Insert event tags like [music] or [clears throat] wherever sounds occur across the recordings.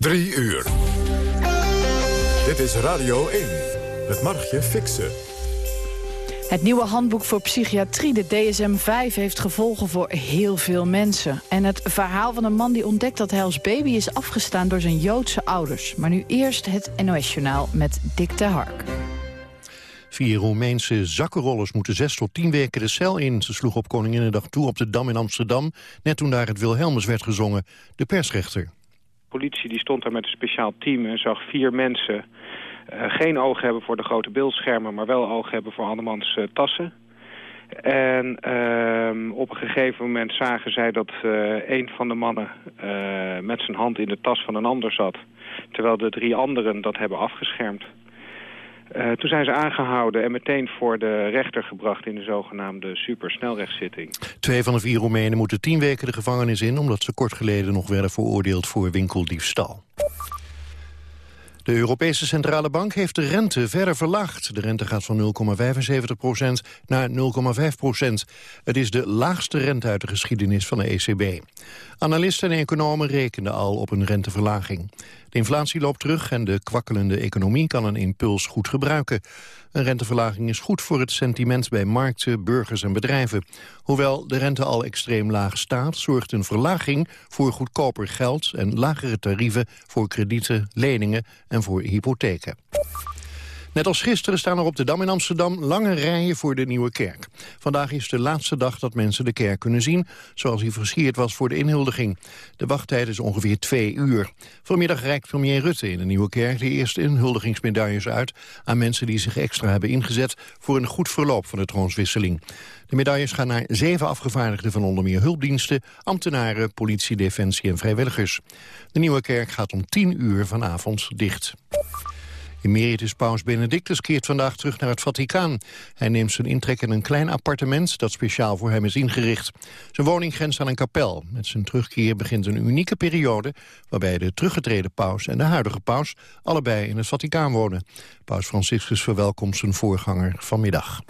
Drie uur. Dit is Radio 1. Het Margje Fixen. Het nieuwe handboek voor psychiatrie, de DSM-5, heeft gevolgen voor heel veel mensen. En het verhaal van een man die ontdekt dat hij als baby is afgestaan door zijn Joodse ouders. Maar nu eerst het NOS-journaal met Dick de Hark. Vier Roemeense zakkenrollers moeten zes tot tien weken de cel in. Ze sloegen op Koninginnedag toe op de Dam in Amsterdam... net toen daar het Wilhelmus werd gezongen. De persrechter. Politie die stond daar met een speciaal team en zag vier mensen... Uh, geen oog hebben voor de grote beeldschermen... maar wel oog hebben voor andermans uh, tassen. En uh, op een gegeven moment zagen zij dat uh, een van de mannen met zijn hand in de tas van een ander zat. Terwijl de drie anderen dat hebben afgeschermd. Uh, toen zijn ze aangehouden en meteen voor de rechter gebracht in de zogenaamde supersnelrechtszitting. Twee van de vier Roemenen moeten tien weken de gevangenis in... omdat ze kort geleden nog werden veroordeeld voor winkeldiefstal. De Europese Centrale Bank heeft de rente verder verlaagd. De rente gaat van 0,75% naar 0,5% Het is de laagste rente uit de geschiedenis van de ECB. Analisten en economen rekenden al op een renteverlaging. De inflatie loopt terug en de kwakkelende economie kan een impuls goed gebruiken. Een renteverlaging is goed voor het sentiment bij markten, burgers en bedrijven. Hoewel de rente al extreem laag staat, zorgt een verlaging voor goedkoper geld en lagere tarieven voor kredieten, leningen en voor hypotheken. Net als gisteren staan er op de Dam in Amsterdam lange rijen voor de Nieuwe Kerk. Vandaag is de laatste dag dat mensen de kerk kunnen zien, zoals hij versierd was voor de inhuldiging. De wachttijd is ongeveer twee uur. Vanmiddag reikt premier Rutte in de Nieuwe Kerk de eerste inhuldigingsmedailles uit aan mensen die zich extra hebben ingezet voor een goed verloop van de troonswisseling. De medailles gaan naar zeven afgevaardigden van onder meer hulpdiensten, ambtenaren, politie, defensie en vrijwilligers. De Nieuwe Kerk gaat om tien uur vanavond dicht. Emeritus Paus Benedictus keert vandaag terug naar het Vaticaan. Hij neemt zijn intrek in een klein appartement dat speciaal voor hem is ingericht. Zijn woning grenst aan een kapel. Met zijn terugkeer begint een unieke periode... waarbij de teruggetreden paus en de huidige paus allebei in het Vaticaan wonen. Paus Franciscus verwelkomt zijn voorganger vanmiddag.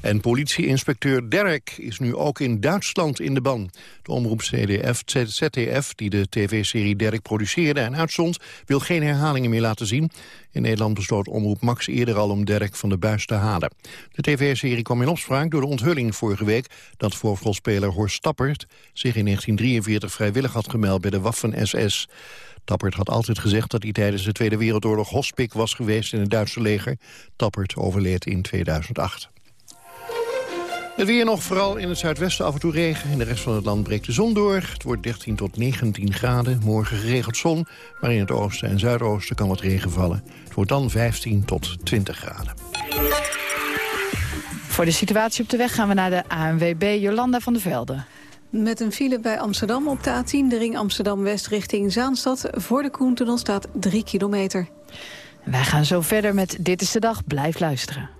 En politieinspecteur Derek is nu ook in Duitsland in de ban. De omroep CDF, ZDF, die de tv-serie Derek produceerde en uitzond... wil geen herhalingen meer laten zien. In Nederland besloot omroep Max eerder al om Derek van de buis te halen. De tv-serie kwam in opspraak door de onthulling vorige week... dat voorvalspeler Horst Tappert zich in 1943 vrijwillig had gemeld bij de Waffen-SS. Tappert had altijd gezegd dat hij tijdens de Tweede Wereldoorlog hospik was geweest in het Duitse leger. Tappert overleed in 2008. Het weer nog, vooral in het zuidwesten af en toe regen. In de rest van het land breekt de zon door. Het wordt 13 tot 19 graden. Morgen geregeld zon, maar in het oosten en zuidoosten kan wat regen vallen. Het wordt dan 15 tot 20 graden. Voor de situatie op de weg gaan we naar de ANWB Jolanda van der Velde. Met een file bij Amsterdam op de A10, de ring Amsterdam-West richting Zaanstad. Voor de Koentunnel staat 3 kilometer. Wij gaan zo verder met Dit is de Dag. Blijf luisteren.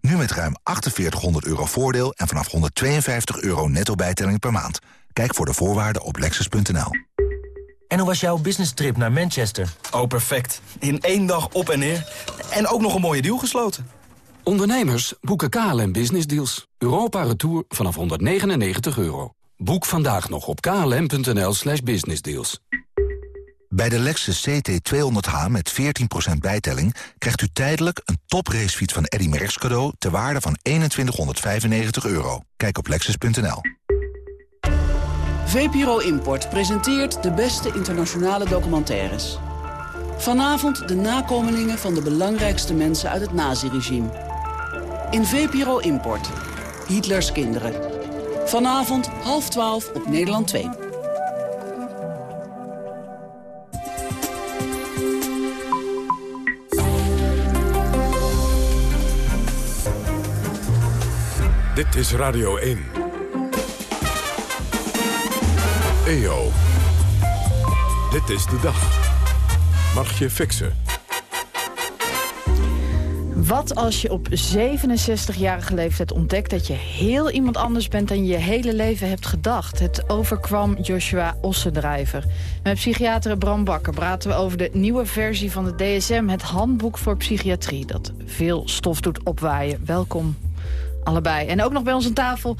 Nu met ruim 4800 euro voordeel en vanaf 152 euro netto bijtelling per maand. Kijk voor de voorwaarden op lexus.nl. En hoe was jouw business trip naar Manchester? Oh, perfect. In één dag op en neer. En ook nog een mooie deal gesloten. Ondernemers boeken KLM Business Deals. Europa Retour vanaf 199 euro. Boek vandaag nog op klm.nl slash businessdeals. Bij de Lexus CT200H met 14% bijtelling krijgt u tijdelijk een topracefiets van Eddy Merckx cadeau ter waarde van 2195 euro. Kijk op lexus.nl. VPRO Import presenteert de beste internationale documentaires. Vanavond de nakomelingen van de belangrijkste mensen uit het naziregime. In VPRO Import. Hitlers kinderen. Vanavond half twaalf op Nederland 2. Dit is Radio 1. EO. Dit is de dag. Margje Fixen. Wat als je op 67-jarige leeftijd ontdekt dat je heel iemand anders bent dan je je hele leven hebt gedacht? Het overkwam Joshua Ossendrijver. Met psychiater Bram Bakker praten we over de nieuwe versie van de DSM, het handboek voor psychiatrie, dat veel stof doet opwaaien. Welkom allebei. En ook nog bij ons aan tafel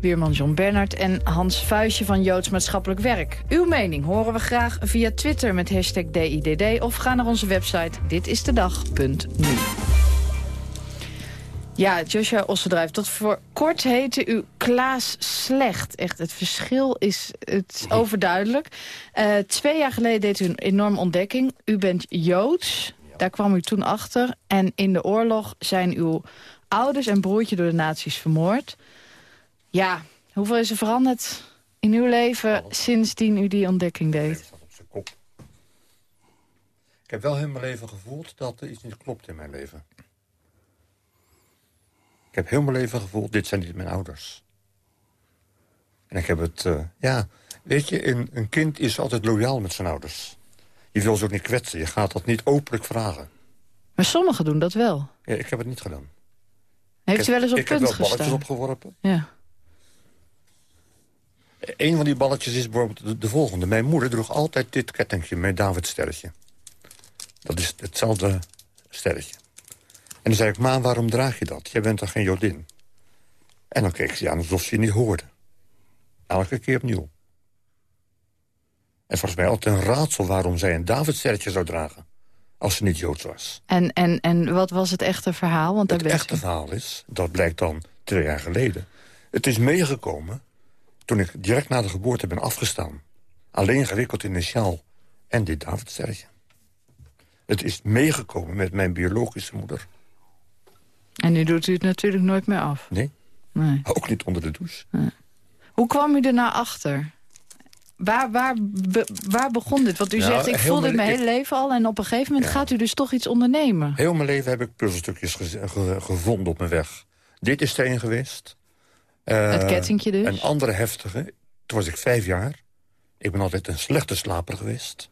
Weerman John Bernard en Hans Vuistje van Joods Maatschappelijk Werk. Uw mening horen we graag via Twitter met hashtag DIDD... of ga naar onze website ditistedag.nu. Ja, Joshua Ossendrijf, tot voor kort heette u Klaas Slecht. Echt, het verschil is het overduidelijk. Uh, twee jaar geleden deed u een enorme ontdekking. U bent Joods, daar kwam u toen achter. En in de oorlog zijn uw ouders en broertje door de nazi's vermoord. Ja, hoeveel is er veranderd in uw leven sindsdien u die ontdekking deed? Ik heb wel in mijn leven gevoeld dat er iets niet klopt in mijn leven. Ik heb heel mijn leven gevoeld, dit zijn niet mijn ouders. En ik heb het, uh, ja, weet je, een, een, kind is altijd loyaal met zijn ouders. Je wil ze ook niet kwetsen, je gaat dat niet openlijk vragen. Maar sommigen doen dat wel. Ja, ik heb het niet gedaan. Heeft u wel eens op ik punt gestaan? Ik heb wel balletjes opgeworpen. Ja. Een van die balletjes is bijvoorbeeld de, volgende. Mijn moeder droeg altijd dit kettingje, mijn David-sterretje. Dat is hetzelfde sterretje. En dan zei ik, ma, waarom draag je dat? Jij bent toch geen Jodin? En dan keek ze aan alsof ze je niet hoorde. Elke keer opnieuw. En volgens mij altijd een raadsel waarom zij een David-sterretje zou dragen. Als ze niet Joods was. En, en, en wat was het echte verhaal? Want het echte verhaal is, dat blijkt dan twee jaar geleden... het is meegekomen toen ik direct na de geboorte ben afgestaan. Alleen gewikkeld in een sjaal en dit Davidsterretje. Het is meegekomen met mijn biologische moeder. En nu doet u het natuurlijk nooit meer af? Nee. nee. Ook niet onder de douche. Nee. Hoe kwam u er nou achter? Waar, waar, waar begon dit? Want u nou, zegt, ik voelde het mijn hele leven al... en op een gegeven moment gaat u dus toch iets ondernemen. Heel mijn leven heb ik puzzelstukjes gevonden op mijn weg. Dit is er een geweest. Uh, het kettingje dus? Een andere heftige. Toen was ik vijf jaar. Ik ben altijd een slechte slaper geweest.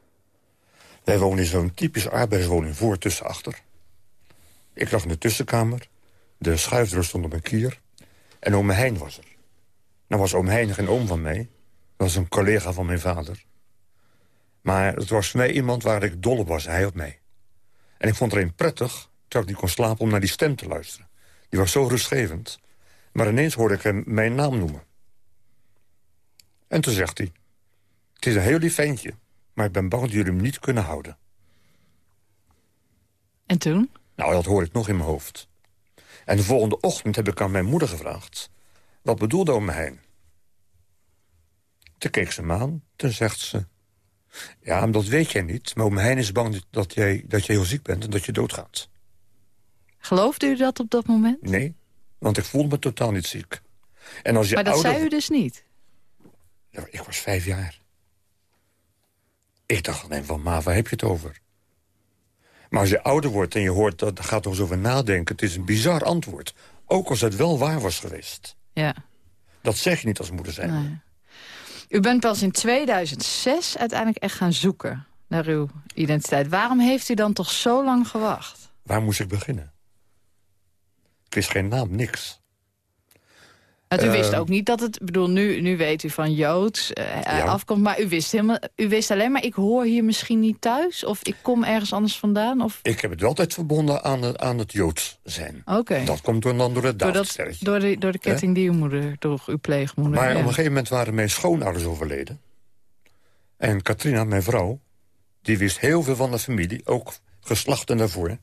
Wij wonen in zo'n typische arbeiderswoning voor tussen achter. Ik lag in de tussenkamer. De schuifdeur stond op mijn kier. En oom Hein was er. Nou was oom Hein geen oom van mij. Dat was een collega van mijn vader. Maar het was voor mij iemand waar ik dol op was, hij op mij. En ik vond er een prettig, terwijl ik niet kon slapen, om naar die stem te luisteren. Die was zo rustgevend. Maar ineens hoorde ik hem mijn naam noemen. En toen zegt hij... Het is een heel lief ventje, maar ik ben bang dat jullie hem niet kunnen houden. En toen? Nou, dat hoor ik nog in mijn hoofd. En de volgende ochtend heb ik aan mijn moeder gevraagd... wat bedoelde oom Hein? Toen keek ze me aan, toen zegt ze... Ja, dat weet jij niet, maar oom Hein is bang dat jij, dat jij heel ziek bent en dat je doodgaat. Geloofde u dat op dat moment? Nee, want ik voelde me totaal niet ziek. En als je maar dat ouder... zei u dus niet? Ja, ik was vijf jaar. Ik dacht alleen van, ma, waar heb je het over? Maar als je ouder wordt en je hoort dat gaat er eens over nadenken... het is een bizar antwoord. Ook als het wel waar was geweest. Ja. Dat zeg je niet als moeder zijn. Nee. U bent pas in 2006 uiteindelijk echt gaan zoeken naar uw identiteit. Waarom heeft u dan toch zo lang gewacht? Waar moest ik beginnen? Ik wist geen naam, niks. Want u wist ehm, ook niet dat het... bedoel, nu, nu weet u van Joods uh, afkomt... maar u wist, helemaal, u wist alleen maar... ik hoor hier misschien niet thuis... of ik kom ergens anders vandaan? Of... Ik heb het wel altijd verbonden aan het, aan het Joods zijn. Oké. Dat komt dan door het door, dat, door, de, door de ketting die uw moeder droeg, uw pleegmoeder. Maar op een gegeven moment waren mijn schoonouders overleden. En Katrina, mijn vrouw... die wist heel veel van de familie, ook geslachten daarvoor.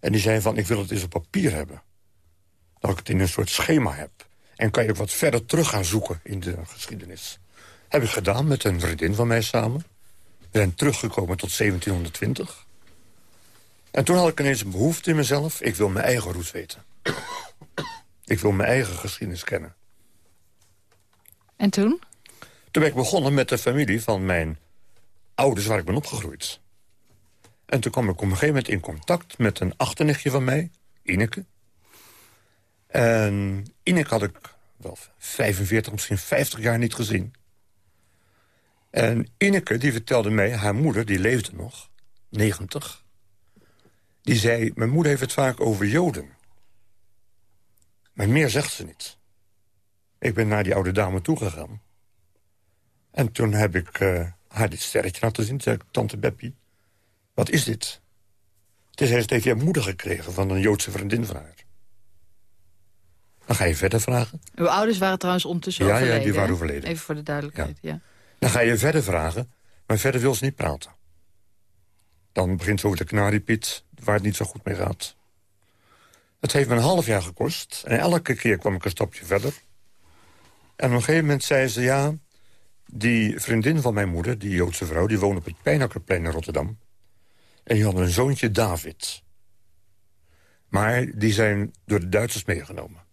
En die zei van, ik wil het eens op papier hebben. Dat ik het in een soort schema heb. En kan je ook wat verder terug gaan zoeken in de geschiedenis. Heb ik gedaan met een vriendin van mij samen. We zijn teruggekomen tot 1720. En toen had ik ineens een behoefte in mezelf. Ik wil mijn eigen roots weten. [coughs] ik wil mijn eigen geschiedenis kennen. En toen? Toen ben ik begonnen met de familie van mijn ouders waar ik ben opgegroeid. En toen kwam ik op een gegeven moment in contact met een achternichtje van mij, Ineke. En Ineke had ik wel 45, misschien 50 jaar niet gezien. En Ineke die vertelde mij, haar moeder, die leefde nog, 90... die zei, mijn moeder heeft het vaak over Joden. Maar meer zegt ze niet. Ik ben naar die oude dame toegegaan. En toen heb ik uh, haar dit sterretje laten zien. zei ik, tante Beppie, wat is dit? Het is, heeft je moeder gekregen van een Joodse vriendin van haar. Dan ga je verder vragen. Uw ouders waren trouwens ondertussen ja, overleden. Ja, die waren overleden. Even voor de duidelijkheid, ja. Dan ga je verder vragen, maar verder wil ze niet praten. Dan begint zo de knariepiet, waar het niet zo goed mee gaat. Het heeft me een half jaar gekost. En elke keer kwam ik een stapje verder. En op een gegeven moment zei ze, ja... die vriendin van mijn moeder, die Joodse vrouw... die woonde op het Pijnakkerplein in Rotterdam. En die had een zoontje, David. Maar die zijn door de Duitsers meegenomen.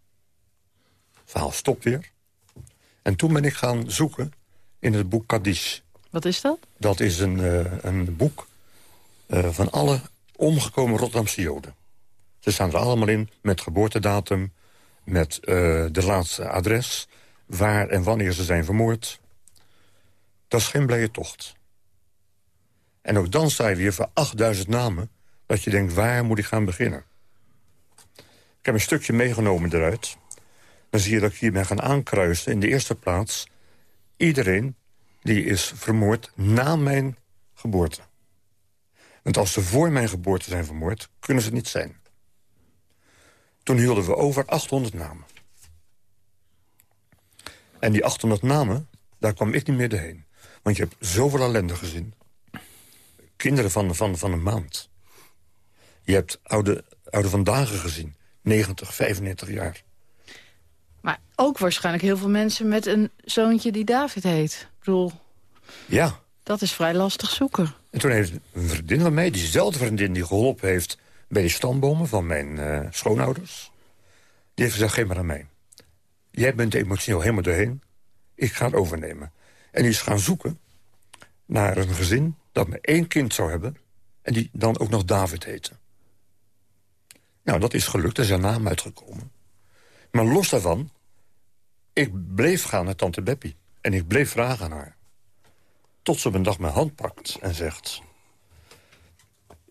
Verhaal stopt weer. En toen ben ik gaan zoeken in het boek Kaddish. Wat is dat? Dat is een, uh, een boek uh, van alle omgekomen Rotterdamse Joden. Ze staan er allemaal in met geboortedatum, met uh, de laatste adres... waar en wanneer ze zijn vermoord. Dat is geen blije tocht. En ook dan sta je weer voor 8000 namen... dat je denkt, waar moet ik gaan beginnen? Ik heb een stukje meegenomen eruit. Dan zie je dat ik hier ben gaan aankruisen. In de eerste plaats iedereen die is vermoord na mijn geboorte. Want als ze voor mijn geboorte zijn vermoord, kunnen ze het niet zijn. Toen hielden we over 800 namen. En die 800 namen, daar kwam ik niet meer doorheen. Want je hebt zoveel ellende gezien. Kinderen van, van, van een maand. Je hebt oude, oude vandaag gezien. 90, 95 jaar. Maar ook waarschijnlijk heel veel mensen met een zoontje die David heet. Ik bedoel, ja. dat is vrij lastig zoeken. En toen heeft een vriendin van mij, diezelfde vriendin die geholpen heeft... bij de stambomen van mijn uh, schoonouders... die heeft gezegd, geef maar aan mij. Jij bent emotioneel helemaal doorheen. Ik ga het overnemen. En die is gaan zoeken naar een gezin dat maar één kind zou hebben... en die dan ook nog David heette. Nou, dat is gelukt, er is een naam uitgekomen. Maar los daarvan, ik bleef gaan naar tante Beppie. En ik bleef vragen aan haar. Tot ze op een dag mijn hand pakt en zegt...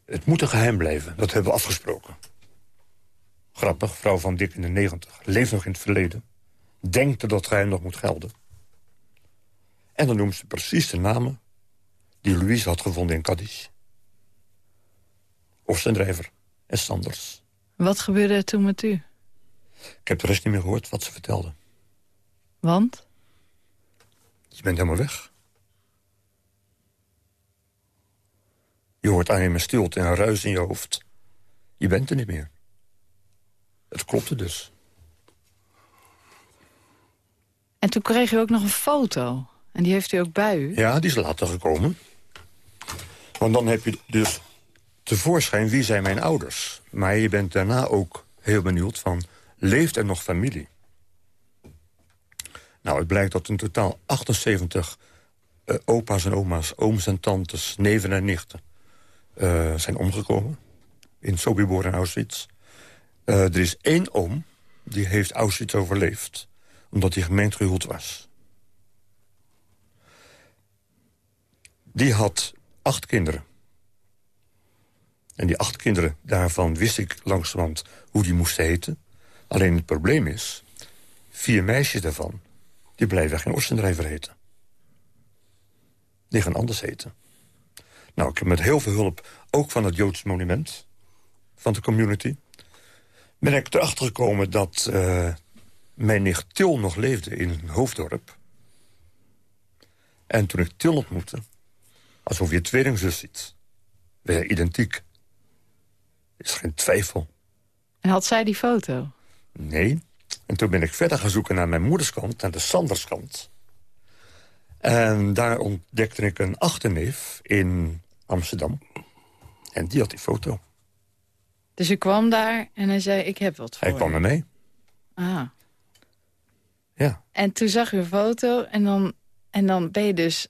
Het moet een geheim blijven, dat hebben we afgesproken. Grappig, vrouw van dik in de negentig, leeft nog in het verleden. Denkt dat dat geheim nog moet gelden. En dan noemt ze precies de namen die Louise had gevonden in Cadiz. Oostendrijver en Sanders. Wat gebeurde er toen met u? Ik heb de rest niet meer gehoord wat ze vertelde. Want? Je bent helemaal weg. Je hoort alleen maar stilte en een ruis in je hoofd. Je bent er niet meer. Het klopte dus. En toen kreeg u ook nog een foto. En die heeft u ook bij u? Ja, die is later gekomen. Want dan heb je dus tevoorschijn wie zijn mijn ouders. Maar je bent daarna ook heel benieuwd van... leeft er nog familie? Nou, het blijkt dat in totaal 78 uh, opa's en oma's, ooms en tantes, neven en nichten... Uh, zijn omgekomen in Sobibor en Auschwitz. Uh, er is één oom die heeft Auschwitz overleefd... omdat hij gemeentegehuwd was. Die had acht kinderen. En die acht kinderen, daarvan wist ik langzamerhand hoe die moesten heten. Alleen het probleem is, vier meisjes daarvan... die blijven geen Oostendrijver heten. Die gaan anders heten. Nou, ik heb met heel veel hulp, ook van het Joods monument... van de community... ben ik erachter gekomen dat uh, mijn nicht Til nog leefde in een hoofddorp. En toen ik Til ontmoette, alsof je tweelingzus ziet... weer identiek. Is geen twijfel. En had zij die foto? Nee. En toen ben ik verder gaan zoeken naar mijn moederskant, naar de Sanderskant. En daar ontdekte ik een achterneef in Amsterdam. En die had die foto. Dus u kwam daar en hij zei, ik heb wat voor Hij kwam er mee. Ah. Ja. En toen zag u een foto en dan, en dan ben je dus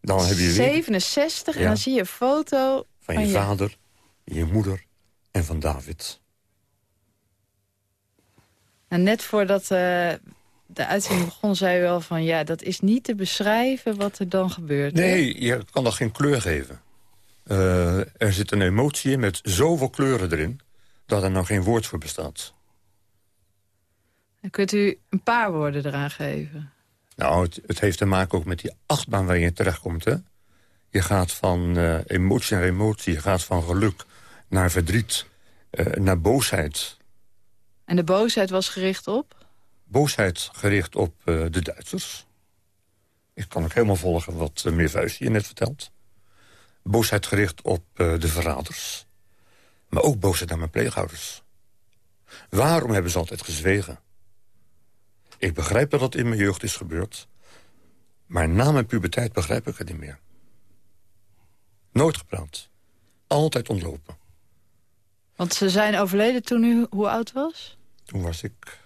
dan heb je 67 ja. en dan zie je een foto... Van, van je, je vader, je moeder en van David. En net voordat uh, de uitzending begon, zei u wel van... ja, dat is niet te beschrijven wat er dan gebeurt. Nee, je kan dat geen kleur geven. Uh, er zit een emotie in met zoveel kleuren erin... dat er nou geen woord voor bestaat. Dan kunt u een paar woorden eraan geven. Nou, het, het heeft te maken ook met die achtbaan waar je terechtkomt. Hè? Je gaat van uh, emotie naar emotie. Je gaat van geluk naar verdriet, uh, naar boosheid. En de boosheid was gericht op? Boosheid gericht op uh, de Duitsers. Ik kan ook helemaal volgen wat uh, meneer hier net vertelt. Boosheid gericht op de verraders. Maar ook boosheid naar mijn pleegouders. Waarom hebben ze altijd gezwegen? Ik begrijp dat dat in mijn jeugd is gebeurd. Maar na mijn puberteit begrijp ik het niet meer. Nooit gepraat. Altijd ontlopen. Want ze zijn overleden toen u hoe oud was? Toen was ik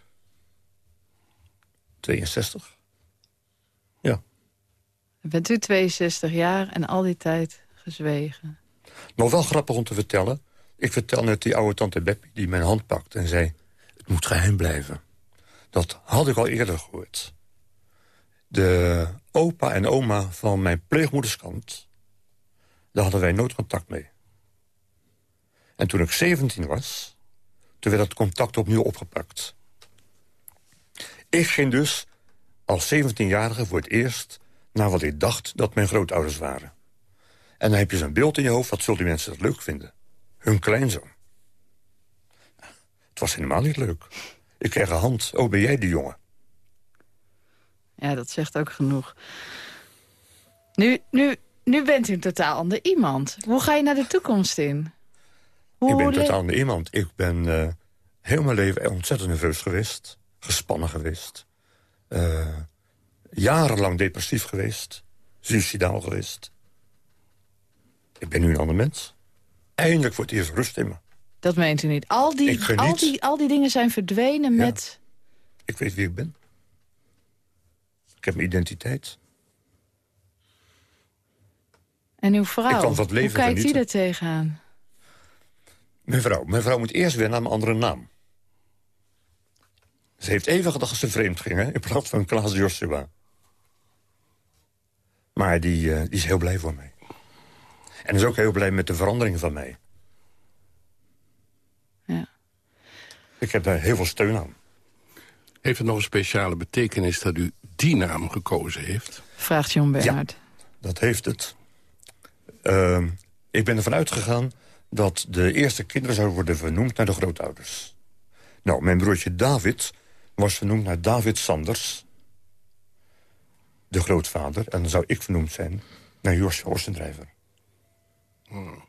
62. Ja. Bent u 62 jaar en al die tijd gezwegen? Nog wel grappig om te vertellen. Ik vertel net die oude tante Beppie die mijn hand pakt en zei... het moet geheim blijven. Dat had ik al eerder gehoord. De opa en oma van mijn pleegmoederskant... daar hadden wij nooit contact mee. En toen ik 17 was, toen werd het contact opnieuw opgepakt. Ik ging dus als 17-jarige voor het eerst... naar wat ik dacht dat mijn grootouders waren. En dan heb je zo'n beeld in je hoofd, wat zullen die mensen dat leuk vinden? Hun kleinzoon. Het was helemaal niet leuk. Ik kreeg een hand. Oh, ben jij die jongen? Ja, dat zegt ook genoeg. Nu, nu, nu bent u een totaal ander iemand. Hoe ga je naar de toekomst in? Hoe ik ben totaal ander iemand. Ik ben uh, heel mijn leven ontzettend nerveus geweest. Gespannen geweest. Uh, jarenlang depressief geweest. Suicidaal geweest. Ik ben nu een ander mens. Eindelijk wordt eerst rust in me. Dat meent u niet. Al die, al die, al die dingen zijn verdwenen ja. met... Ik weet wie ik ben. Ik heb mijn identiteit. En uw vrouw, ik kan wat leven hoe kijkt u er tegenaan? Mijn vrouw. Mijn vrouw moet eerst wennen aan een andere naam. Ze heeft even gedacht dat ze vreemd ging, hè, in plaats van Klaas Joshua. Maar die, uh, die is heel blij voor mij. En is ook heel blij met de verandering van mij. Ja. Ik heb daar heel veel steun aan. Heeft het nog een speciale betekenis dat u die naam gekozen heeft? Vraagt John Bernhard. Ja, dat heeft het. Uh, ik ben ervan uitgegaan dat de eerste kinderen zouden worden vernoemd naar de grootouders. Nou, mijn broertje David was vernoemd naar David Sanders, de grootvader. En dan zou ik vernoemd zijn naar Josje Horsendrijver. Hmm.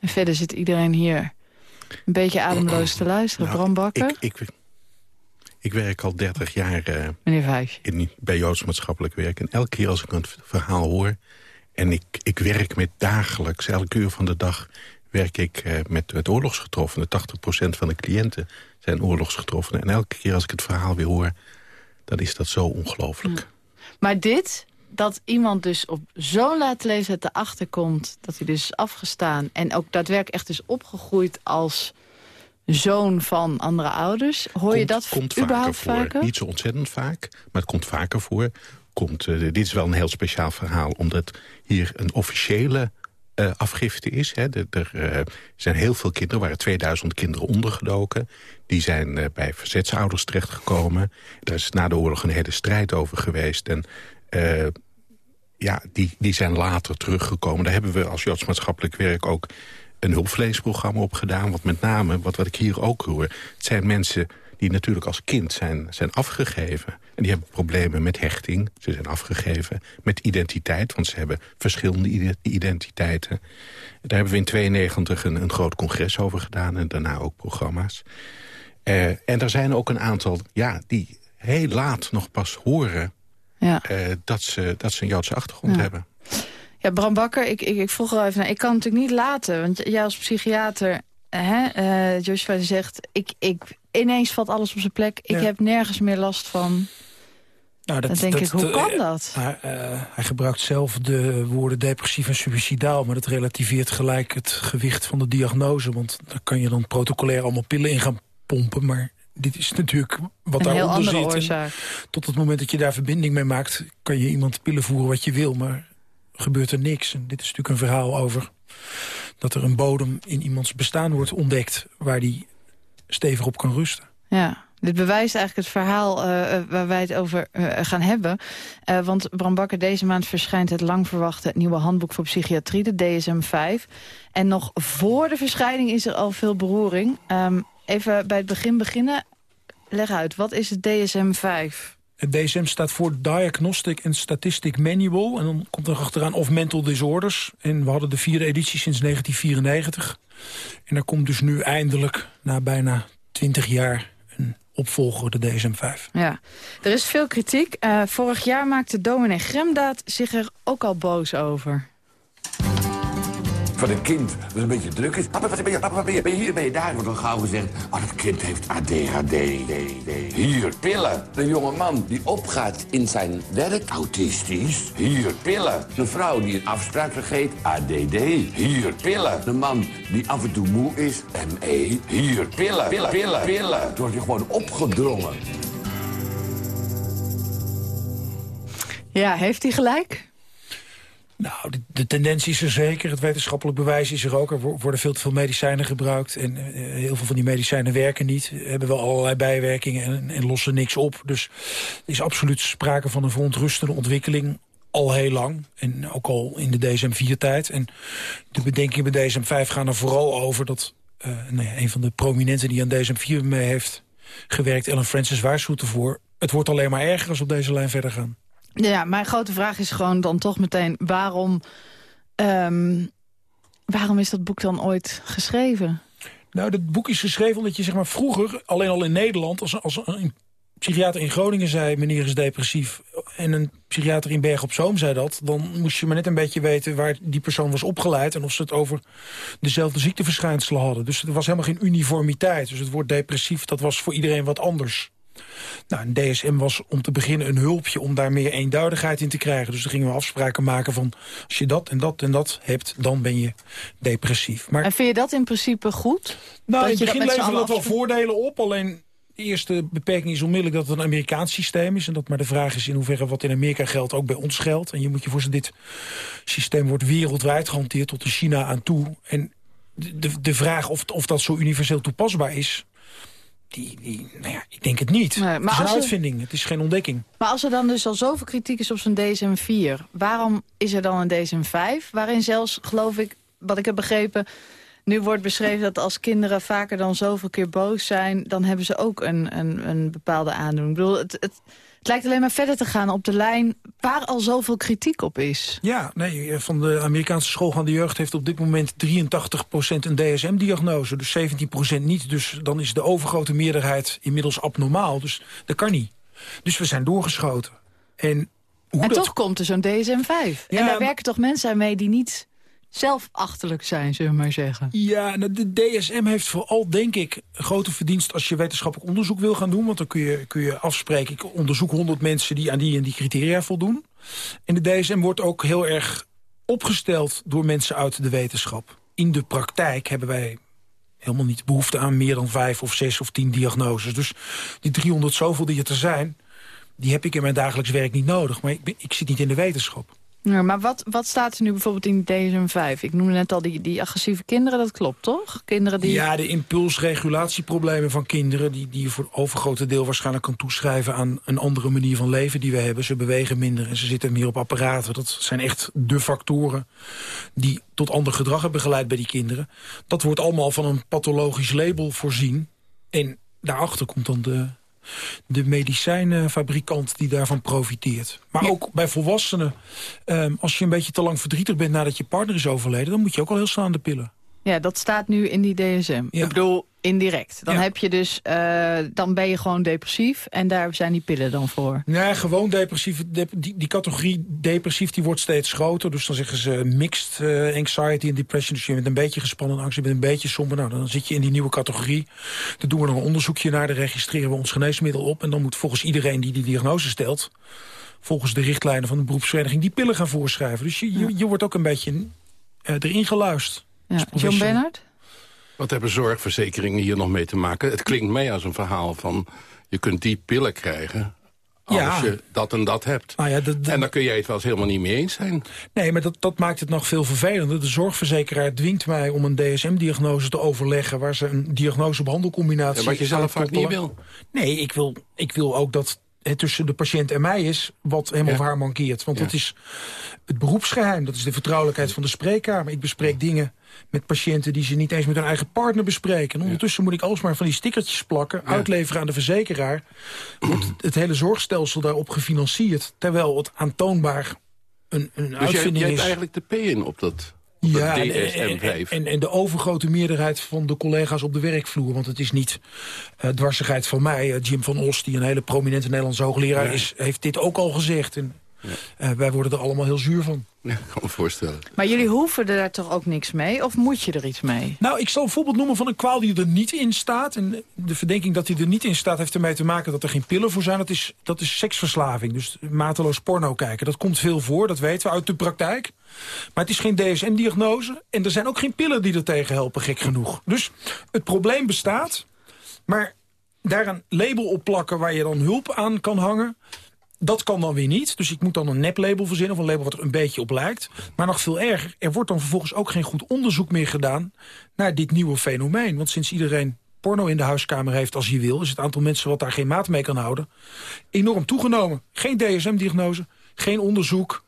En verder zit iedereen hier een beetje ademloos te luisteren. Nou, Bram Bakker? Ik, ik, ik, werk al 30 jaar uh, Meneer in, bij Joods maatschappelijk werk. En elke keer als ik een verhaal hoor... en ik, ik werk met dagelijks, elke uur van de dag... werk ik uh, met, met oorlogsgetroffenen. 80% van de cliënten zijn oorlogsgetroffenen. En elke keer als ik het verhaal weer hoor... dan is dat zo ongelooflijk. Ja. Maar dit, dat iemand dus op zo'n late leeftijd erachter komt... dat hij dus is afgestaan en ook daadwerkelijk echt is opgegroeid als zoon van andere ouders. Hoor komt, je dat komt überhaupt voor. vaker? Niet zo ontzettend vaak, maar het komt vaker voor. Komt, uh, dit is wel een heel speciaal verhaal, omdat hier een officiële uh, afgifte is. Hè. Er uh, zijn heel veel kinderen, er waren 2000 kinderen ondergedoken. Die zijn uh, bij verzetsouders terechtgekomen. Daar is na de oorlog een hele strijd over geweest. En ja, die, die zijn later teruggekomen. Daar hebben we als Joods maatschappelijk werk ook een hulpvleesprogramma op gedaan. Want met name, wat, wat ik hier ook hoor... het zijn mensen die natuurlijk als kind zijn, zijn afgegeven. En die hebben problemen met hechting. Ze zijn afgegeven met identiteit, want ze hebben verschillende identiteiten. Daar hebben we in 92 een, een groot congres over gedaan en daarna ook programma's. Uh, en er zijn ook een aantal ja, die heel laat nog pas horen... Ja. Uh, dat, ze, dat ze een Joodse achtergrond Ja. hebben. Ja, Bram Bakker, ik, ik, ik vroeg er al even naar. Ik kan het natuurlijk niet laten, want jij als psychiater... Hè, uh, Joshua zegt, ik, ik, ineens valt alles op zijn plek. Ik Ja. heb nergens meer last van. Nou, Dan denk ik, hoe kan dat? Hij, eh, hij gebruikt zelf de woorden depressief en suicidaal... maar dat relativeert gelijk het gewicht van de diagnose. Want daar kan je dan protocolair allemaal pillen in gaan pompen... maar dit is natuurlijk wat heel daaronder zit. En tot het moment dat je daar verbinding mee maakt... kan je iemand pillen voeren wat je wil, maar gebeurt er niks. En dit is natuurlijk een verhaal over dat er een bodem in iemands bestaan wordt ontdekt... waar die stevig op kan rusten. Ja, dit bewijst eigenlijk het verhaal eh, eh, waar wij het over eh, gaan hebben. Want Bram Bakker, deze maand verschijnt het lang verwachte nieuwe handboek voor psychiatrie, de DSM-5. En nog voor de verschijning is er al veel beroering. Ehm, even bij het begin beginnen. Leg uit, wat is het DSM-5? Het DSM staat voor Diagnostic and Statistic Manual. En dan komt er achteraan of mental disorders. En we hadden de vierde editie sinds 1994. En er komt dus nu eindelijk, na bijna 20 jaar, een opvolger, de DSM-5. Ja, er is veel kritiek. Eh, vorig jaar maakte dominee Gremdaad zich er ook al boos over. Van een kind dat een beetje druk is. Papa, ben je, papa, ben je, ben je hier, ben je daar? Wordt dan gauw gezegd, oh, dat kind heeft ADHD. Hier, pillen. De jonge man die opgaat in zijn werk, autistisch. Hier, pillen. De vrouw die een afspraak vergeet, ADD. Hier, pillen. De man die af en toe moe is, ME. Hier, pillen, pillen, pillen, pillen. Het wordt je gewoon opgedrongen. Ja, heeft hij gelijk? Nou, de, de tendentie is er zeker. Het wetenschappelijk bewijs is er ook. Er wo- worden veel te veel medicijnen gebruikt. En eh, heel veel van die medicijnen werken niet. Hebben wel allerlei bijwerkingen en, en lossen niks op. Dus er is absoluut sprake van een verontrustende ontwikkeling al heel lang. En ook al in de DSM-4-tijd. En de bedenkingen bij DSM-5 gaan er vooral over dat... eh, een van de prominenten die aan DSM-4 mee heeft gewerkt... Ellen Francis waarschuwt ervoor... het wordt alleen maar erger als we op deze lijn verder gaan. Ja, mijn grote vraag is gewoon dan toch meteen... waarom, ehm, waarom is dat boek dan ooit geschreven? Nou, dat boek is geschreven omdat je zeg maar, vroeger, alleen al in Nederland... als, als een psychiater in Groningen zei, meneer is depressief... en een psychiater in Berg op Zoom zei dat... dan moest je maar net een beetje weten waar die persoon was opgeleid... en of ze het over dezelfde ziekteverschijnselen hadden. Dus er was helemaal geen uniformiteit. Dus het woord depressief, dat was voor iedereen wat anders. Nou, een DSM was om te beginnen een hulpje om daar meer eenduidigheid in te krijgen. Dus dan gingen we afspraken maken van... als je dat en dat en dat hebt, dan ben je depressief. Maar En vind je dat in principe goed? nou, in je het begin leverde dat wel voordelen op. Alleen de eerste beperking is onmiddellijk dat het een Amerikaans systeem is. En dat maar de vraag is in hoeverre wat in Amerika geldt ook bij ons geldt. En je moet je voorstellen, dit systeem wordt wereldwijd gehanteerd tot in China aan toe. En de, de, de vraag of, of dat zo universeel toepasbaar is... Die, die, nou ja, ik denk het niet. Maar het is een als uitvinding, het is geen ontdekking. Maar als er dan dus al zoveel kritiek is op zo'n DSM-4... waarom is er dan een DSM-5? Waarin zelfs, geloof ik, wat ik heb begrepen... nu wordt beschreven dat als kinderen vaker dan zoveel keer boos zijn... dan hebben ze ook een, een, een bepaalde aandoening. Ik bedoel, het, het, het lijkt alleen maar verder te gaan op de lijn... waar al zoveel kritiek op is. Ja, nee, eh, van de Amerikaanse schoolgaande jeugd heeft op dit moment 83% een DSM-diagnose. Dus 17% niet. Dus dan is de overgrote meerderheid inmiddels abnormaal. Dus dat kan niet. Dus we zijn doorgeschoten. En, hoe en dat... toch komt er zo'n DSM-5. Ja, en daar werken toch mensen aan mee die niet zelf achterlijk zijn, zullen we maar zeggen. Ja, nou, de DSM heeft vooral, denk ik, grote verdienst als je wetenschappelijk onderzoek wil gaan doen. Want dan kun je, kun je afspreken, ik onderzoek 100 mensen die aan die en die criteria voldoen. En de DSM wordt ook heel erg opgesteld door mensen uit de wetenschap. In de praktijk hebben wij helemaal niet behoefte aan meer dan vijf of zes of tien diagnoses. Dus die 300 zoveel die er zijn, die heb ik in mijn dagelijks werk niet nodig. Maar ik, ik zit niet in de wetenschap. Ja, maar wat, wat staat er nu bijvoorbeeld in DSM-5? Ik noemde net al die, die agressieve kinderen, dat klopt toch? Kinderen die... Ja, de impulsregulatieproblemen van kinderen... Die, die je voor overgrote deel waarschijnlijk kan toeschrijven... aan een andere manier van leven die we hebben. Ze bewegen minder en ze zitten meer op apparaten. Dat zijn echt de factoren die tot ander gedrag hebben geleid bij die kinderen. Dat wordt allemaal van een pathologisch label voorzien. En daarachter komt dan de, de medicijnenfabrikant die daarvan profiteert. Maar ook bij volwassenen, ehm, als je een beetje te lang verdrietig bent nadat je partner is overleden... dan moet je ook al heel snel aan de pillen. Ja, dat staat nu in die DSM. Ik bedoel, indirect. Dan, Ja. heb je dus, eh, dan ben je gewoon depressief en daar zijn die pillen dan voor. Nee, gewoon depressief. dep- die, die categorie depressief die wordt steeds groter. Dus dan zeggen ze mixed eh, anxiety en depression. Dus je bent een beetje gespannen angst, je bent een beetje somber. Nou, dan zit je in die nieuwe categorie. Dan doen we nog een onderzoekje naar, dan registreren we ons geneesmiddel op. En dan moet volgens iedereen die die diagnose stelt... volgens de richtlijnen van de beroepsvereniging die pillen gaan voorschrijven. Dus je, je, je wordt ook een beetje eh, erin geluisterd. Ja. John. Bernard? Wat hebben zorgverzekeringen hier nog mee te maken? Het klinkt mij als een verhaal van... je kunt die pillen krijgen als Ja. je dat en dat hebt. Nou ja, En dan kun jij het wel eens helemaal niet mee eens zijn. Nee, maar dat, dat maakt het nog veel vervelender. De zorgverzekeraar dwingt mij om een DSM-diagnose te overleggen... waar ze een diagnose-behandelcombinatie Ja, wat je zelf vaak niet koppelen. Nee, ik wil, ik wil ook dat tussen de patiënt en mij is... wat hem of haar mankeert. Want dat is het beroepsgeheim. Dat is de vertrouwelijkheid van de spreekkamer. Ik bespreek dingen met patiënten die ze niet eens met hun eigen partner bespreken. En ondertussen moet ik alsmaar van die stickertjes plakken... uitleveren aan de verzekeraar. Wordt het hele zorgstelsel daarop gefinancierd... terwijl het aantoonbaar een, een Dus jij, uitvinding jij is... hebt eigenlijk de P in op dat, Ja, en, DSM-5. en, en de overgrote meerderheid van de collega's op de werkvloer. Want het is niet eh dwarsigheid van mij. Eh, Jim van Os, die een hele prominente Nederlandse hoogleraar is... heeft dit ook al gezegd. En, eh, wij worden er allemaal heel zuur van. Ja, ik kan me voorstellen. Maar jullie hoeven er daar toch ook niks mee? Of moet je er iets mee? Nou, ik zal een voorbeeld noemen van een kwaal die er niet in staat. En de verdenking dat hij er niet in staat heeft ermee te maken dat er geen pillen voor zijn. Dat is, dat is seksverslaving. Dus mateloos porno kijken. Dat komt veel voor, dat weten we uit de praktijk. Maar het is geen DSM-diagnose. En er zijn ook geen pillen die er tegen helpen, gek genoeg. Dus het probleem bestaat. Maar daar een label op plakken waar je dan hulp aan kan hangen... Dat kan dan weer niet. Dus ik moet dan een neplabel verzinnen... of een label wat er een beetje op lijkt. Maar nog veel erger, er wordt dan vervolgens ook geen goed onderzoek meer gedaan... naar dit nieuwe fenomeen. Want sinds iedereen porno in de huiskamer heeft als hij wil... is het aantal mensen wat daar geen maat mee kan houden... enorm toegenomen. Geen DSM-diagnose, geen onderzoek,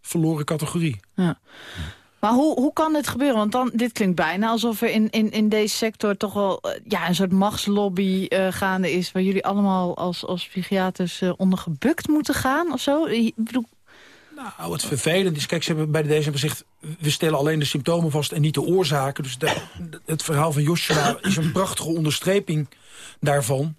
verloren categorie. Ja. Maar hoe, hoe kan dit gebeuren? Want dan, dit klinkt bijna alsof er in, in, in deze sector toch wel eh, ja, een soort machtslobby eh, gaande is... waar jullie allemaal als, als psychiaters eh, onder gebukt moeten gaan of zo. Ik bedoel, Nou, het vervelend is, kijk, ze hebben bij de DSM gezegd... we stellen alleen de symptomen vast en niet de oorzaken. Dus het verhaal van Joshua is een prachtige onderstreping daarvan.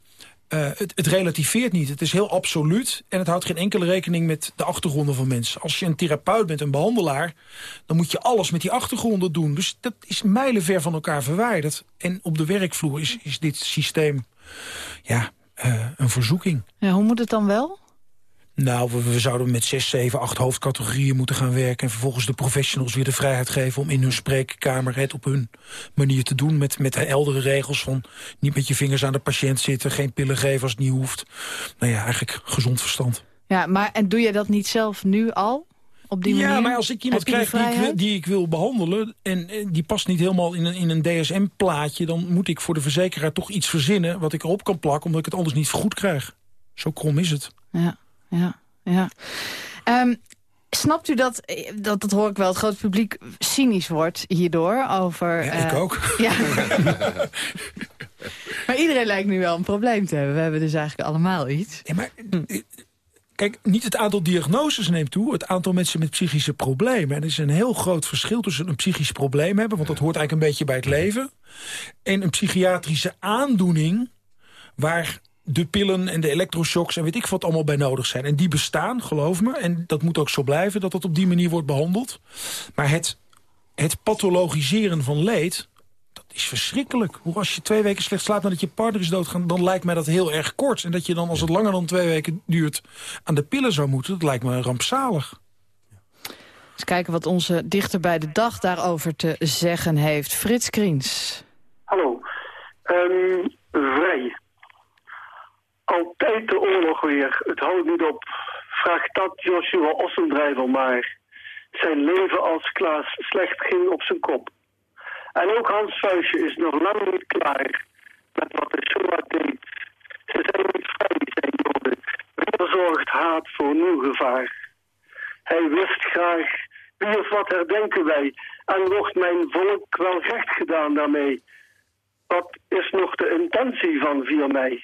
Eh, het, het relativeert niet. Het is heel absoluut en het houdt geen enkele rekening met de achtergronden van mensen. Als je een therapeut bent, een behandelaar, dan moet je alles met die achtergronden doen. Dus dat is mijlenver van elkaar verwijderd. En op de werkvloer is, is dit systeem ja, eh, een verzoeking. ja, hoe moet het dan wel? Nou, we, we zouden met zes, zeven, acht hoofdcategorieën moeten gaan werken... en vervolgens de professionals weer de vrijheid geven... om in hun spreekkamer het op hun manier te doen... met, met heldere regels van niet met je vingers aan de patiënt zitten... geen pillen geven als het niet hoeft. Nou ja, eigenlijk gezond verstand. Ja, maar en doe je dat niet zelf nu al? Op die ja, manier? maar als ik iemand krijg die ik, wil- vrijheid? die ik wil behandelen... En, en die past niet helemaal in een, in een DSM-plaatje... dan moet ik voor de verzekeraar toch iets verzinnen... wat ik erop kan plakken, omdat ik het anders niet vergoed krijg. Zo krom is het. Ja, ja, ja. Ehm, snapt u dat, eh, dat, dat hoor ik wel, het grote publiek cynisch wordt hierdoor over... Ja, ik eh, ook. [laughs] Ja. [laughs] maar iedereen lijkt nu wel een probleem te hebben. We hebben dus eigenlijk allemaal iets. Ja, maar, eh, Kijk, niet het aantal diagnoses neemt toe, het aantal mensen met psychische problemen. En er is een heel groot verschil tussen een psychisch probleem hebben... want dat hoort eigenlijk een beetje bij het leven... en een psychiatrische aandoening waar de pillen en de elektroshocks en weet ik wat allemaal bij nodig zijn. En die bestaan, geloof me. En dat moet ook zo blijven, dat dat op die manier wordt behandeld. Maar het, het pathologiseren van leed, dat is verschrikkelijk. Hoe als je twee weken slecht slaapt nadat je partner is doodgaan... dan lijkt mij dat heel erg kort. En dat je dan, als het langer dan twee weken duurt... aan de pillen zou moeten, dat lijkt me rampzalig. Eens kijken wat onze dichter bij de dag daarover te zeggen heeft. Frits Kriens. Hallo. Ehm, vrij. Altijd de oorlog weer. Het houdt niet op. Vraag dat Joshua Ossendrijver maar. Zijn leven als Klaas slecht ging op zijn kop. En ook Hans is nog lang niet klaar met wat de Shoah deed. Ze zijn niet vrij, zijn Joden. Weer zorgt haat voor nieuw gevaar. Hij wist graag, wie of wat herdenken wij? En wordt mijn volk wel recht gedaan daarmee? Wat is nog de intentie van 4 mei?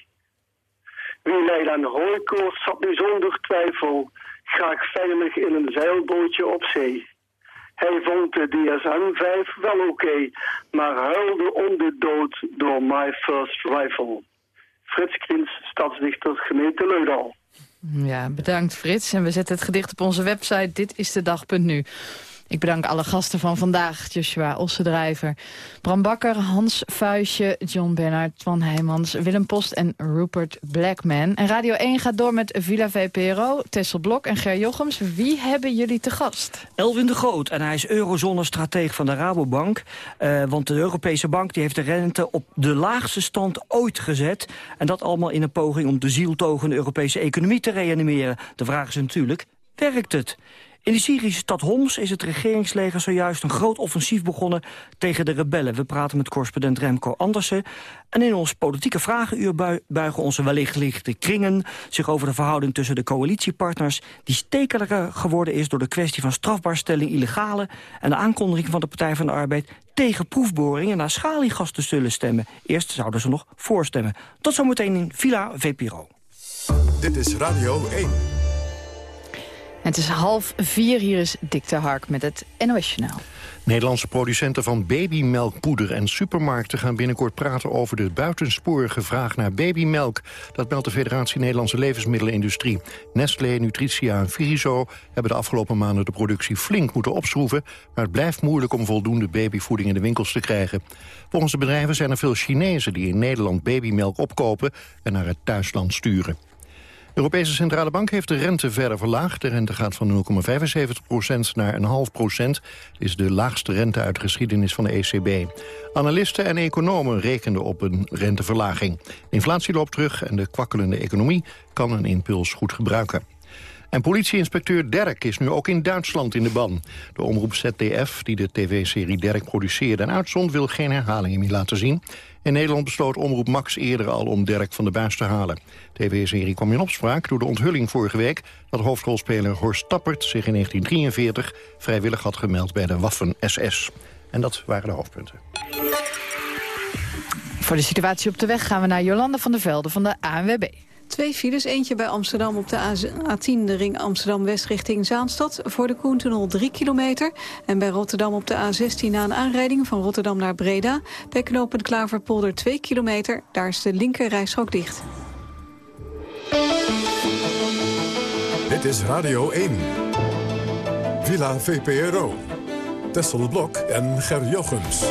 Wie leidt aan hooikoorts zat nu zonder twijfel graag veilig in een zeilbootje op zee. Hij vond de DSM-5 wel oké, maar huilde om de dood door My First Rifle. Frits Kriens, stadsdichter, gemeente Leudal. Ja, bedankt Frits. En we zetten het gedicht op onze website Dit is de. Ik bedank alle gasten van vandaag. Joshua Ossendrijver, Bram Bakker, Hans Vuijsje, John Bernhard, Twan Heijmans, Willem Post en Rupert Blackman. En Radio 1 gaat door met Villa VPRO, Tessel Blok en Ger Jochems. Wie hebben jullie te gast? Elwin de Groot en hij is eurozone-strateeg van de Rabobank. Uh, want de Europese bank die heeft de rente op de laagste stand ooit gezet. En dat allemaal in een poging om de zieltogende Europese economie te reanimeren. De vraag is natuurlijk, werkt het? In de Syrische stad Homs is het regeringsleger zojuist een groot offensief begonnen tegen de rebellen. We praten met correspondent Remco Andersen. En in ons politieke vragenuur buigen onze wellicht lichte kringen zich over de verhouding tussen de coalitiepartners die stekelijker geworden is door de kwestie van strafbaarstelling illegale en de aankondiging van de Partij van de Arbeid tegen proefboringen naar schaliegas zullen stemmen. Eerst zouden ze nog voorstemmen. Tot zometeen in Villa VPRO. Dit is Radio 1. Het is half vier, hier is Dick de Hark met het NOS Journaal. Nederlandse producenten van babymelkpoeder en supermarkten gaan binnenkort praten over de buitensporige vraag naar babymelk. Dat meldt de Federatie Nederlandse Levensmiddelenindustrie. Nestlé, Nutritia en Virizo hebben de afgelopen maanden de productie flink moeten opschroeven, maar het blijft moeilijk om voldoende babyvoeding in de winkels te krijgen. Volgens de bedrijven zijn er veel Chinezen die in Nederland babymelk opkopen en naar het thuisland sturen. De Europese Centrale Bank heeft de rente verder verlaagd. De rente gaat van 0,75% naar een half procent. Het is de laagste rente uit de geschiedenis van de ECB. Analisten en economen rekenden op een renteverlaging. De inflatie loopt terug en de kwakkelende economie kan een impuls goed gebruiken. En politieinspecteur Derk is nu ook in Duitsland in de ban. De omroep ZDF, die de tv-serie Derk produceerde en uitzond... wil geen herhalingen meer laten zien. In Nederland besloot Omroep Max eerder al om Dirk van de Buis te halen. De tv-serie kwam in opspraak door de onthulling vorige week... dat hoofdrolspeler Horst Tappert zich in 1943 vrijwillig had gemeld bij de Waffen-SS. En dat waren de hoofdpunten. Voor de situatie op de weg gaan we naar Jolande van der Velde van de ANWB. Twee files, eentje bij Amsterdam op de A10, de ring Amsterdam-West richting Zaanstad. Voor de Koentunnel 3 kilometer. En bij Rotterdam op de A16 na een aanrijding van Rotterdam naar Breda. Bij knooppunt Klaverpolder 2 kilometer. Daar is de linker rijstrook dicht. Dit is Radio 1. Villa VPRO. Tessel Blok en Ger Jochems.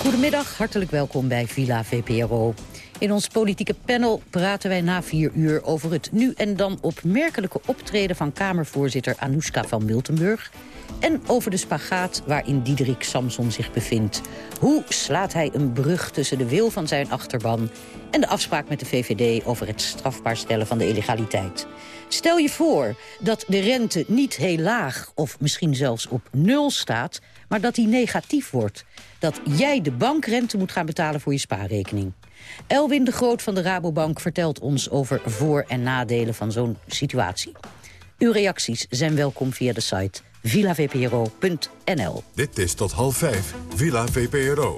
Goedemiddag, hartelijk welkom bij Villa VPRO. In ons politieke panel praten wij na vier uur over het nu en dan opmerkelijke optreden van Kamervoorzitter Anouska van Miltenburg en over de spagaat waarin Diederik Samson zich bevindt. Hoe slaat hij een brug tussen de wil van zijn achterban... en de afspraak met de VVD over het strafbaar stellen van de illegaliteit? Stel je voor dat de rente niet heel laag of misschien zelfs op nul staat... maar dat die negatief wordt. Dat jij de bankrente moet gaan betalen voor je spaarrekening. Elwin de Groot van de Rabobank vertelt ons over voor- en nadelen van zo'n situatie. Uw reacties zijn welkom via de site villavpro.nl. Dit is tot half vijf, Villa VPRO.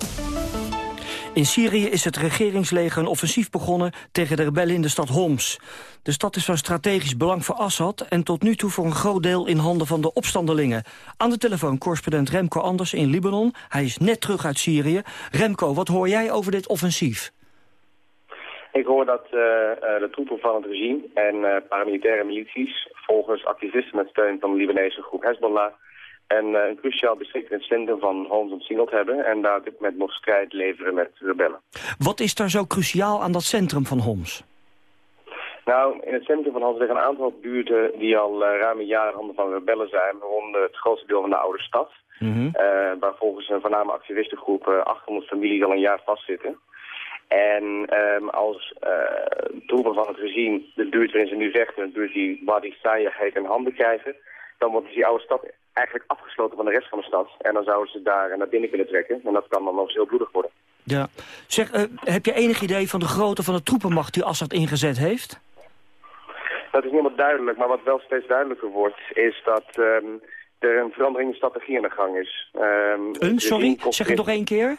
In Syrië is het regeringsleger een offensief begonnen tegen de rebellen in de stad Homs. De stad is van strategisch belang voor Assad en tot nu toe voor een groot deel in handen van de opstandelingen. Aan de telefoon correspondent Remco Anders in Libanon. Hij is net terug uit Syrië. Remco, wat hoor jij over dit offensief? Ik hoor dat uh, de troepen van het regime en uh, paramilitaire milities... volgens activisten met steun van de Libanese groep Hezbollah... En, uh, een cruciaal district in het centrum van Homs omsingeld hebben... en daar op dit moment nog strijd leveren met rebellen. Wat is daar zo cruciaal aan dat centrum van Homs? Nou, in het centrum van Homs liggen een aantal buurten... die al ruim een jaar handen van rebellen zijn... rond het grootste deel van de oude stad... Mm -hmm. waar volgens een voorname activistengroep 800 families al een jaar vastzitten... En um, als uh, troepen van het regime de buurt waarin ze nu vechten, de buurt die Wadi Sayah heet, in handen krijgen, dan wordt die oude stad eigenlijk afgesloten van de rest van de stad. En dan zouden ze daar naar binnen kunnen trekken. En dat kan dan nog eens heel bloedig worden. Ja. Zeg, uh, heb je enig idee van de grootte van de troepenmacht die Assad ingezet heeft? Dat is niet helemaal duidelijk, maar wat wel steeds duidelijker wordt, is dat um, er een verandering in strategie aan de gang is. Um, een, sorry? Zeg het nog één keer?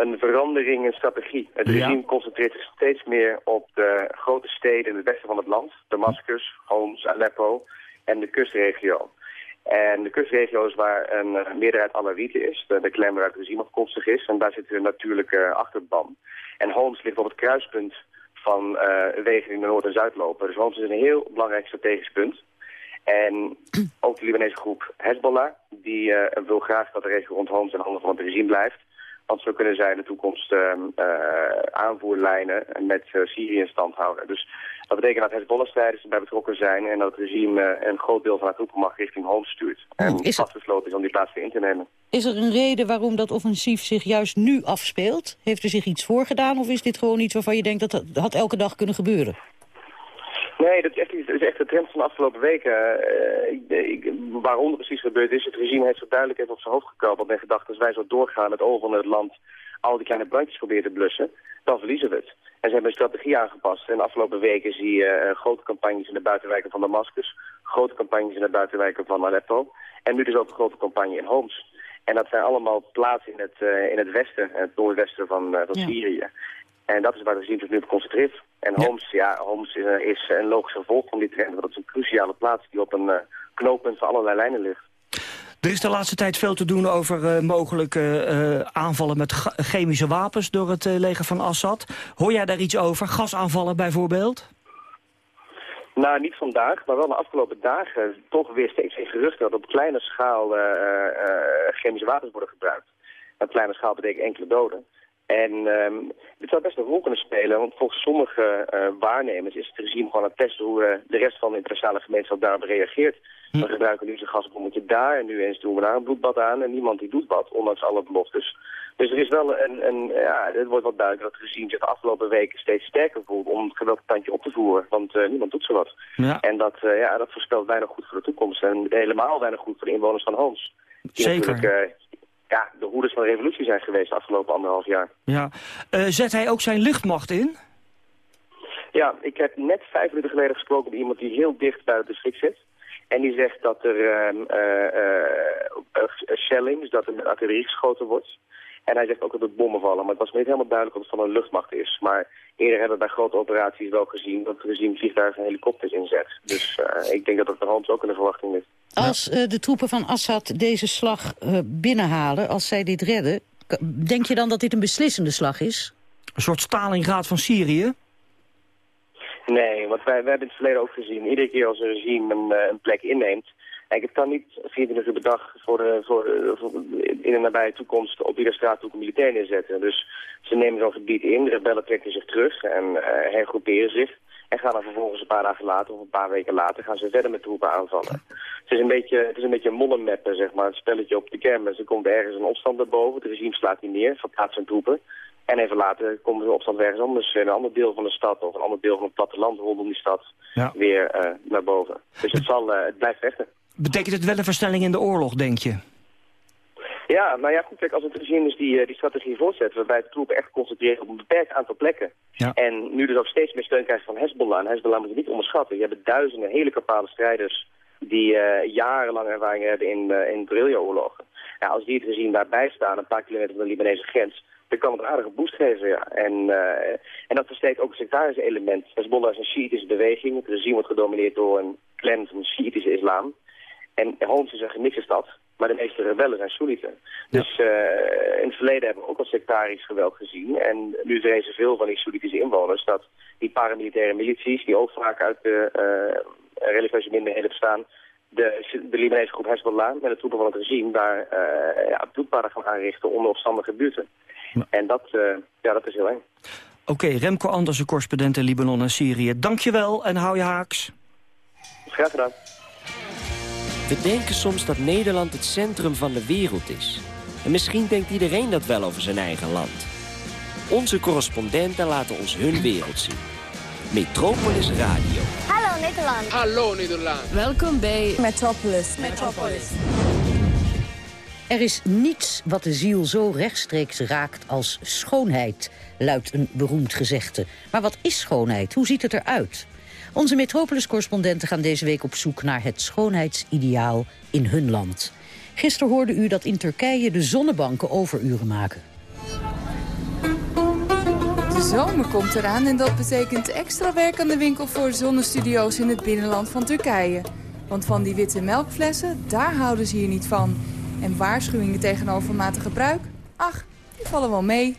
Een verandering in strategie. Het regime concentreert zich steeds meer op de grote steden in het westen van het land. Damascus, Homs, Aleppo en de kustregio. En de kustregio is waar een uh, meerderheid Alawieten is, de, de clan waaruit het regime afkomstig is. En daar zit een natuurlijke achterban. En Homs ligt op het kruispunt van uh, wegen die naar Noord en Zuid lopen. Dus Homs is een heel belangrijk strategisch punt. En ook de Libanese groep Hezbollah, die eh, wil graag dat de regio rond Homs in handen van het regime blijft. Want zo kunnen zij in de toekomst ehm, eh, aanvoerlijnen met eh, Syrië in stand houden. Dus dat betekent dat Hezbollah-strijders erbij betrokken zijn... en dat het regime eh, een groot deel van het troepenmacht richting Homs stuurt. En is vastbesloten is om die plaats weer in te nemen. Is er een reden waarom dat offensief zich juist nu afspeelt? Heeft er zich iets voorgedaan of is dit gewoon iets waarvan je denkt... dat dat had elke dag kunnen gebeuren? Nee, dat is echt, dat is echt de trend van de afgelopen weken. Ik, ik, waarom precies gebeurd is, het regime heeft zich duidelijk even op zijn hoofd gekrabbeld en gedacht, als wij zo doorgaan met ogen van het land al die kleine brandjes proberen te blussen, dan verliezen we het. En ze hebben een strategie aangepast. En de afgelopen weken zie je eh, grote campagnes in de buitenwijken van Damascus, grote campagnes in de buitenwijken van Aleppo en nu dus ook een grote campagne in Homs. En dat zijn allemaal plaatsen in het, eh, in het westen, het noordwesten van, van Ja. Syrië. En dat is waar het regime zich nu op concentreert. En Homs, ja, Homs is, eh, is een logisch gevolg van die trend. Want het is een cruciale plaats die op een eh, knooppunt van allerlei lijnen ligt. Er is de laatste tijd veel te doen over eh, mogelijke eh, aanvallen met chemische wapens door het eh, leger van Assad. Hoor jij daar iets over? Gasaanvallen bijvoorbeeld? Nou, niet vandaag, maar wel de afgelopen dagen toch weer steeds geen geruchten dat op kleine schaal eh, eh, eh, chemische wapens worden gebruikt. Op kleine schaal betekent enkele doden. En ehm, dit zou best een rol kunnen spelen, want volgens sommige eh, waarnemers is het regime gewoon aan het testen hoe eh, de rest van de internationale gemeenschap daarop reageert. We gebruiken nu zijn gasbommetje daar en nu eens doen we daar een bloedbad aan en niemand die doet wat, ondanks alle beloftes. Dus er is wel een, een ja, het wordt wel duidelijk dat het regime zich de afgelopen weken steeds sterker voelt om het geweld een tandje op te voeren, want eh, niemand doet zo wat. Ja. En dat, ja, dat voorspelt weinig goed voor de toekomst en helemaal weinig goed voor de inwoners van. Die Zeker. Ja, de hoeders van de revolutie zijn geweest de afgelopen anderhalf jaar. Ja. Eh, zet hij ook zijn luchtmacht in? Ja, ik heb net vijf minuten geleden gesproken met iemand die heel dicht bij het district zit. En die zegt dat er ehm, eh, eh, shelling, dus dat er met artillerie geschoten wordt. En hij zegt ook dat er bommen vallen. Maar het was me niet helemaal duidelijk of het van een luchtmacht is. Maar eerder hebben we bij grote operaties wel gezien dat het regime vliegtuigen en helikopters inzet. Dus eh, ik denk dat het bij Hans ook in de verwachting ligt. Als eh, de troepen van Assad deze slag eh, binnenhalen, als zij dit redden... denk je dan dat dit een beslissende slag is? Een soort Stalingraad van Syrië? Nee, want wij, wij hebben in het verleden ook gezien, iedere keer als een regime een, eh, een plek inneemt. Kijk, het kan niet 24 uur per dag voor de, voor, de- voor- in de nabije toekomst op iedere straathoek een militair neerzetten. Dus ze nemen zo'n gebied in, de rebellen trekken zich terug en eh, hergroeperen zich. En gaan dan vervolgens een paar dagen later of een paar weken later gaan ze verder met troepen aanvallen. Het is een beetje, het is een beetje mollenmeppen, zeg maar. Het spelletje op de kermis. Er komt ergens een opstand naar boven. Het regime slaat niet neer, verplaatst zijn troepen. En even later komt er een opstand ergens anders in een ander deel van de stad of een ander deel van het platteland rondom die stad Ja. weer eh, naar boven. Dus het, zal, eh, het blijft vechten. Betekent het wel een versnelling in de oorlog, denk je? Ja, nou ja, goed, kijk, als het regime is die, eh, die strategie voortzet, waarbij de troepen echt concentreren op een beperkt aantal plekken. Ja. En nu dus ook steeds meer steun krijgt van Hezbollah. En Hezbollah moet je niet onderschatten. Je hebt duizenden hele kapale strijders die eh, jarenlang ervaring hebben in, eh in guerrilla-oorlogen. Ja, als die het regime daarbij staan, een paar kilometer van de Libanese grens, dan kan het een aardige boost geven, ja. En, en dat versterkt ook het sectarische element. Hezbollah is een Shiïtische beweging. Het regime wordt gedomineerd door een clan van Shiïtische islam. En Homs is een gemixte stad, maar de meeste rebellen zijn Soenieten. Dus eh, in het verleden hebben we ook al sectarisch geweld gezien. En nu vrezen veel van die Soenitische inwoners dat die paramilitaire milities, die ook vaak uit de eh, religieuze minderheden bestaan, de, de Libanese groep Hezbollah met de troepen van het regime daar eh ja, bloedbaden gaan aanrichten onder opstandige buurten. En dat, ja, dat is heel eng. Oké, Remco Andersen, correspondent in Libanon en Syrië. Dank je wel en hou je haaks. Graag gedaan. We denken soms dat Nederland het centrum van de wereld is. En misschien denkt iedereen dat wel over zijn eigen land. Onze correspondenten laten ons hun wereld zien. Metropolis Radio. Hallo Nederland. Hallo Nederland. Welkom bij Metropolis. Metropolis. Er is niets wat de ziel zo rechtstreeks raakt als schoonheid, luidt een beroemd gezegde. Maar wat is schoonheid? Hoe ziet het eruit? Onze Metropolis-correspondenten gaan deze week op zoek naar het schoonheidsideaal in hun land. Gisteren hoorde u dat in Turkije de zonnebanken overuren maken. De zomer komt eraan en dat betekent extra werk aan de winkel voor zonnestudio's in het binnenland van Turkije. Want van die witte melkflessen, daar houden ze hier niet van. En waarschuwingen tegen overmatig gebruik? Ach, die vallen wel mee.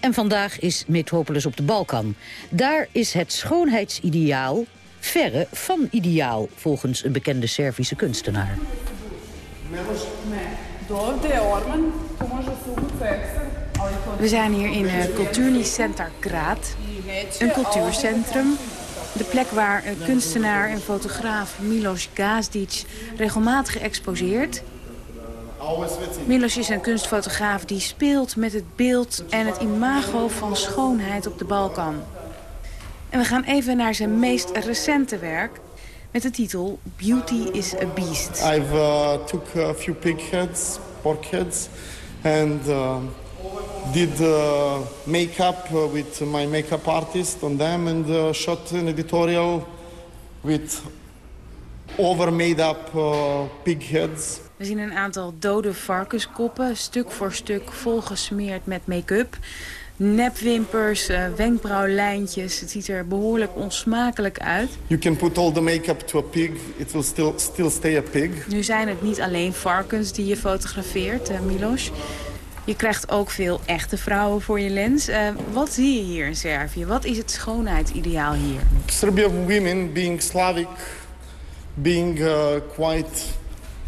En vandaag is Metropolis op de Balkan. Daar is het schoonheidsideaal verre van ideaal, volgens een bekende Servische kunstenaar. We zijn hier in uh, Culturni Center Graad, een cultuurcentrum. De plek waar uh, kunstenaar en fotograaf Milos Gazdic regelmatig exposeert. Milos is een kunstfotograaf die speelt met het beeld en het imago van schoonheid op de Balkan. En we gaan even naar zijn meest recente werk met de titel Beauty is a Beast. I've uh, took a few pig heads, pork heads, and uh, did uh, make-up uh, with my make-up artist on them and uh, shot an editorial with over made-up pig heads. We zien een aantal dode varkenskoppen, stuk voor stuk volgesmeerd met make-up. Nepwimpers, uh, wenkbrauwlijntjes. Het ziet er behoorlijk onsmakelijk uit. You can put all the make-up to a pig, it will still, still stay a pig. Nu zijn het niet alleen varkens die je fotografeert, uh, Milos. Je krijgt ook veel echte vrouwen voor je lens. Uh, wat zie je hier in Servië? Wat is het schoonheidsideaal hier? Serbian women being Slavic, being quite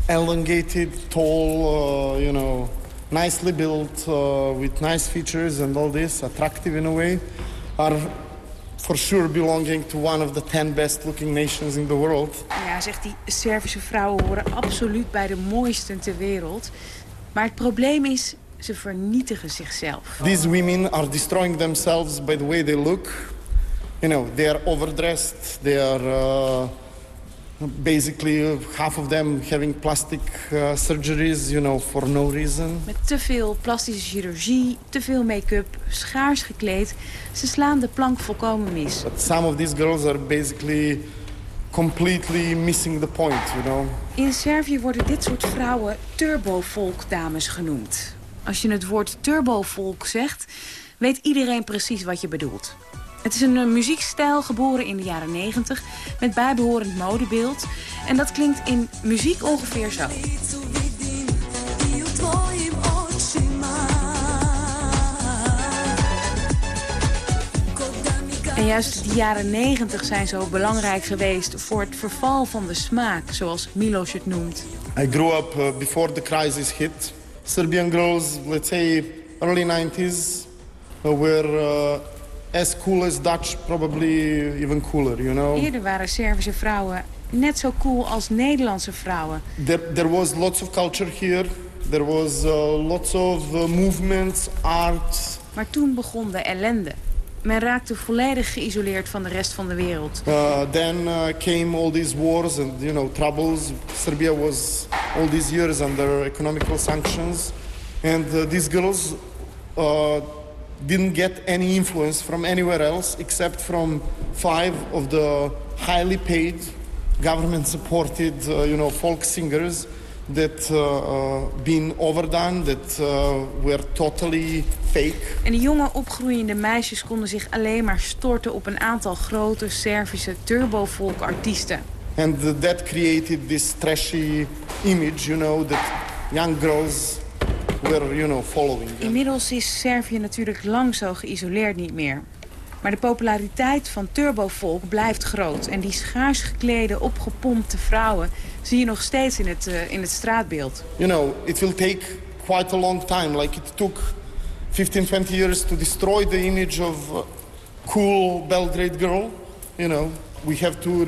elongated, tall, you know nicely built uh, with nice features and all this, attractive in a way, are for sure belonging to one of the ten best looking nations in the world. Ja, zegt die Servische vrouwen horen absoluut bij de mooisten ter wereld. Maar het probleem is, ze vernietigen zichzelf. These women are destroying themselves by the way they look. You know, they are overdressed, they are... Uh, basically half of them having plastic uh, surgeries, you know, for no reason. Met te veel plastische chirurgie, te veel make-up, schaars gekleed. Ze slaan de plank volkomen mis. But some of these girls are basically completely missing the point, you know. In Servië worden dit soort vrouwen turbovolkdames genoemd. Als je het woord turbovolk zegt, weet iedereen precies wat je bedoelt. Het is een uh, muziekstijl geboren in de jaren 90 met bijbehorend modebeeld. En dat klinkt in muziek ongeveer zo. En juist de jaren 90 zijn zo belangrijk geweest voor het verval van de smaak, zoals Milos het noemt. I grew up uh, before the crisis hit. Serbian girls, let's say early 90s, uh, were uh, as cool as Dutch, probably even cooler, you know. Eerder waren Servische vrouwen net zo cool als Nederlandse vrouwen. There, there was lots of culture here. There was uh, lots of uh, movements, art. Maar toen begon de ellende. Men raakte volledig geïsoleerd van de rest van de wereld. Uh, then uh, came all these wars and you know troubles. Serbia was all these years under economical sanctions, and uh, these girls uh, didn't get any influence from anywhere else except from five of the highly paid, government-supported, uh, you know, folk singers that uh, uh, been overdone, that uh, were totally fake. En de jonge opgroeiende meisjes konden zich alleen maar storten op een aantal grote Servische turbovolk-artiesten. And that created this trashy image, you know, that young girls were, you know, following. Inmiddels is Servië natuurlijk lang zo geïsoleerd niet meer. Maar de populariteit van turbovolk blijft groot. En die schaars geklede, opgepompte vrouwen zie je nog steeds in het, uh, in het straatbeeld. You know, it will take quite a long time. Like it took 15, 20 years to destroy the image of a cool Belgrade girl. You know, we have to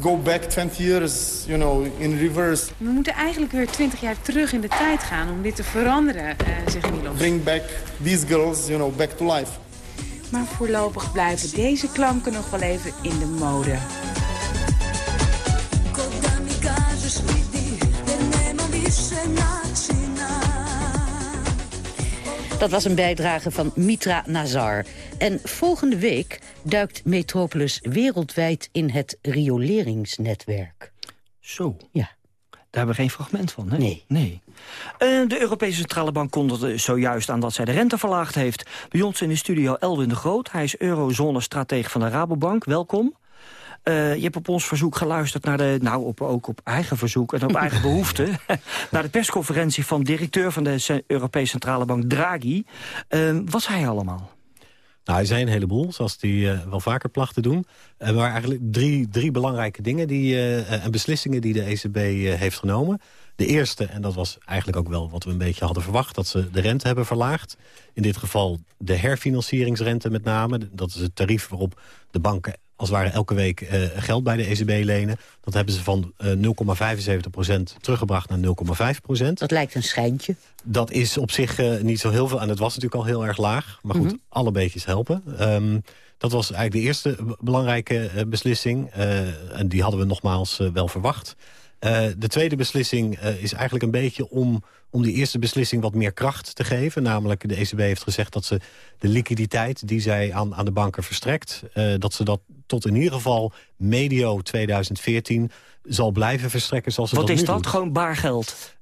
go back 20 years, you know, in reverse. We moeten eigenlijk weer 20 jaar terug in de tijd gaan om dit te veranderen, uh, zegt Milos. Bring back these girls, you know, back to life. Maar voorlopig blijven deze klanken nog wel even in de mode. Dat was een bijdrage van Mitra Nazar. En volgende week duikt Metropolis wereldwijd in het rioleringsnetwerk. Zo. Ja. Daar hebben we geen fragment van, hè? Nee. nee. Uh, de Europese Centrale Bank kondigde zojuist aan dat zij de rente verlaagd heeft. Bij ons in de studio Elwin de Groot. Hij is eurozone-stratege van de Rabobank. Welkom. Uh, je hebt op ons verzoek geluisterd naar de, nou op, ook op eigen verzoek en op [laughs] eigen behoefte, naar de persconferentie van directeur van de Europese Centrale Bank Draghi. Uh, wat zei hij allemaal? Nou, er zijn een heleboel, zoals die uh, wel vaker placht te doen. Uh, maar eigenlijk drie, drie belangrijke dingen die, uh, en beslissingen die de ECB heeft genomen. De eerste, en dat was eigenlijk ook wel wat we een beetje hadden verwacht... dat ze de rente hebben verlaagd. In dit geval de herfinancieringsrente met name. Dat is het tarief waarop de banken als het ware elke week uh, geld bij de ECB lenen. Dat hebben ze van uh, 0,75% teruggebracht naar 0,5% Dat lijkt een schijntje. Dat is op zich uh, niet zo heel veel. En het was natuurlijk al heel erg laag. Maar goed, mm -hmm. alle beetjes helpen. Um, dat was eigenlijk de eerste belangrijke beslissing. en die hadden we nogmaals wel verwacht. Uh, de tweede beslissing uh, is eigenlijk een beetje om, om die eerste beslissing wat meer kracht te geven. Namelijk de ECB heeft gezegd dat ze de liquiditeit die zij aan, aan de banken verstrekt... Uh, dat ze dat tot in ieder geval medio 2014 zal blijven verstrekken zoals ze wat dat is nu dat? doet. Gewoon baargeld?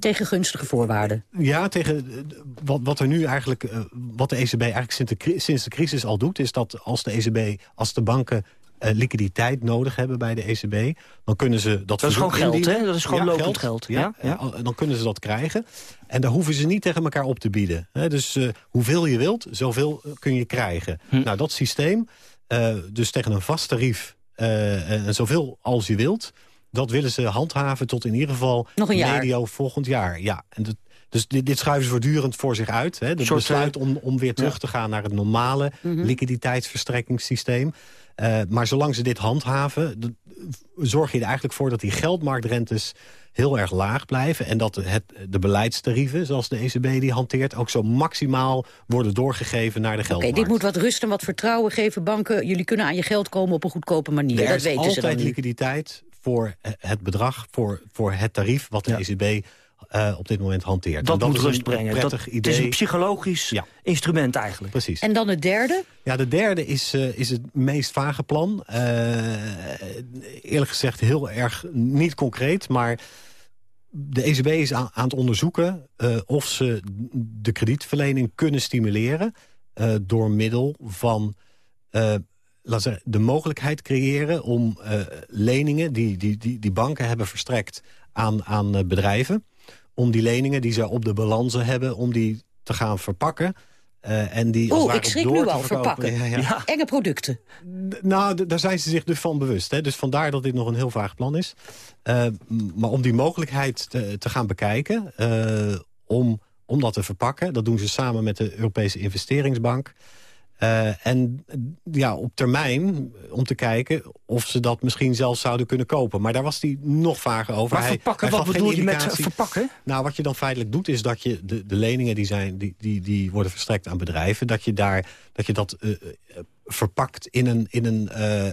tegen gunstige voorwaarden. Ja, tegen wat, wat er nu eigenlijk, wat de ECB eigenlijk sinds de, sinds de crisis al doet, is dat als de ECB, als de banken liquiditeit nodig hebben bij de ECB... dan kunnen ze dat Dat is gewoon geld, hè? Dat is gewoon ja, lopend geld. Ja, ja. Uh, dan kunnen ze dat krijgen. En daar hoeven ze niet tegen elkaar op te bieden. Hè? Dus uh, hoeveel je wilt, zoveel kun je krijgen. Hm. Nou, dat systeem, dus tegen een vast tarief... en zoveel als je wilt... dat willen ze handhaven tot in ieder geval Nog een jaar. medio volgend jaar. Ja, en dat, dus dit, dit, schuiven ze voortdurend voor zich uit. Hè? De Soort, besluit om, om weer terug ja. te gaan naar het normale Mhm. mm -hmm. liquiditeitsverstrekkingssysteem. Uh, maar zolang ze dit handhaven, zorg je er eigenlijk voor dat die geldmarktrentes heel erg laag blijven. En dat het, de beleidstarieven, zoals de ECB die hanteert... ook zo maximaal worden doorgegeven naar de Oké, geldmarkt. dit moet wat rust en wat vertrouwen geven. Banken, jullie kunnen aan je geld komen op een goedkope manier. Er dat is weten ze dan altijd liquiditeit voor het bedrag, voor, voor het tarief... wat de ECB uh, op dit moment hanteert. Dat, moet rust brengen. Dat, idee. Het is een psychologisch Ja. instrument eigenlijk. Precies. En dan het derde? Ja, de derde is, uh, is het meest vage plan. Uh, eerlijk gezegd heel erg niet concreet, maar de ECB is aan, aan het onderzoeken uh, of ze de kredietverlening kunnen stimuleren uh, door middel van uh, zeggen, de mogelijkheid creëren om leningen die, die, die, die banken hebben verstrekt aan, aan bedrijven, om die leningen die ze op de balansen hebben, om die te gaan verpakken. Uh, en die Oeh, ik schrik nu al, verpakken. Ja, ja. Ja. Enge producten. Nou, daar zijn ze zich dus van bewust. Hè? Dus vandaar dat dit nog een heel vaag plan is. Uh, maar om die mogelijkheid te, te gaan bekijken... Uh, om, om dat te verpakken, dat doen ze samen met de Europese investeringsbank... Uh, en ja, op termijn om te kijken of ze dat misschien zelfs zouden kunnen kopen. Maar daar was hij nog vager over. Maar verpakken, hij, wat bedoel je met verpakken? Nou, wat je dan feitelijk doet is dat je de, de leningen die, zijn, die, die, die worden verstrekt aan bedrijven... dat je, daar, dat, je dat uh, verpakt in, een, in, een, uh,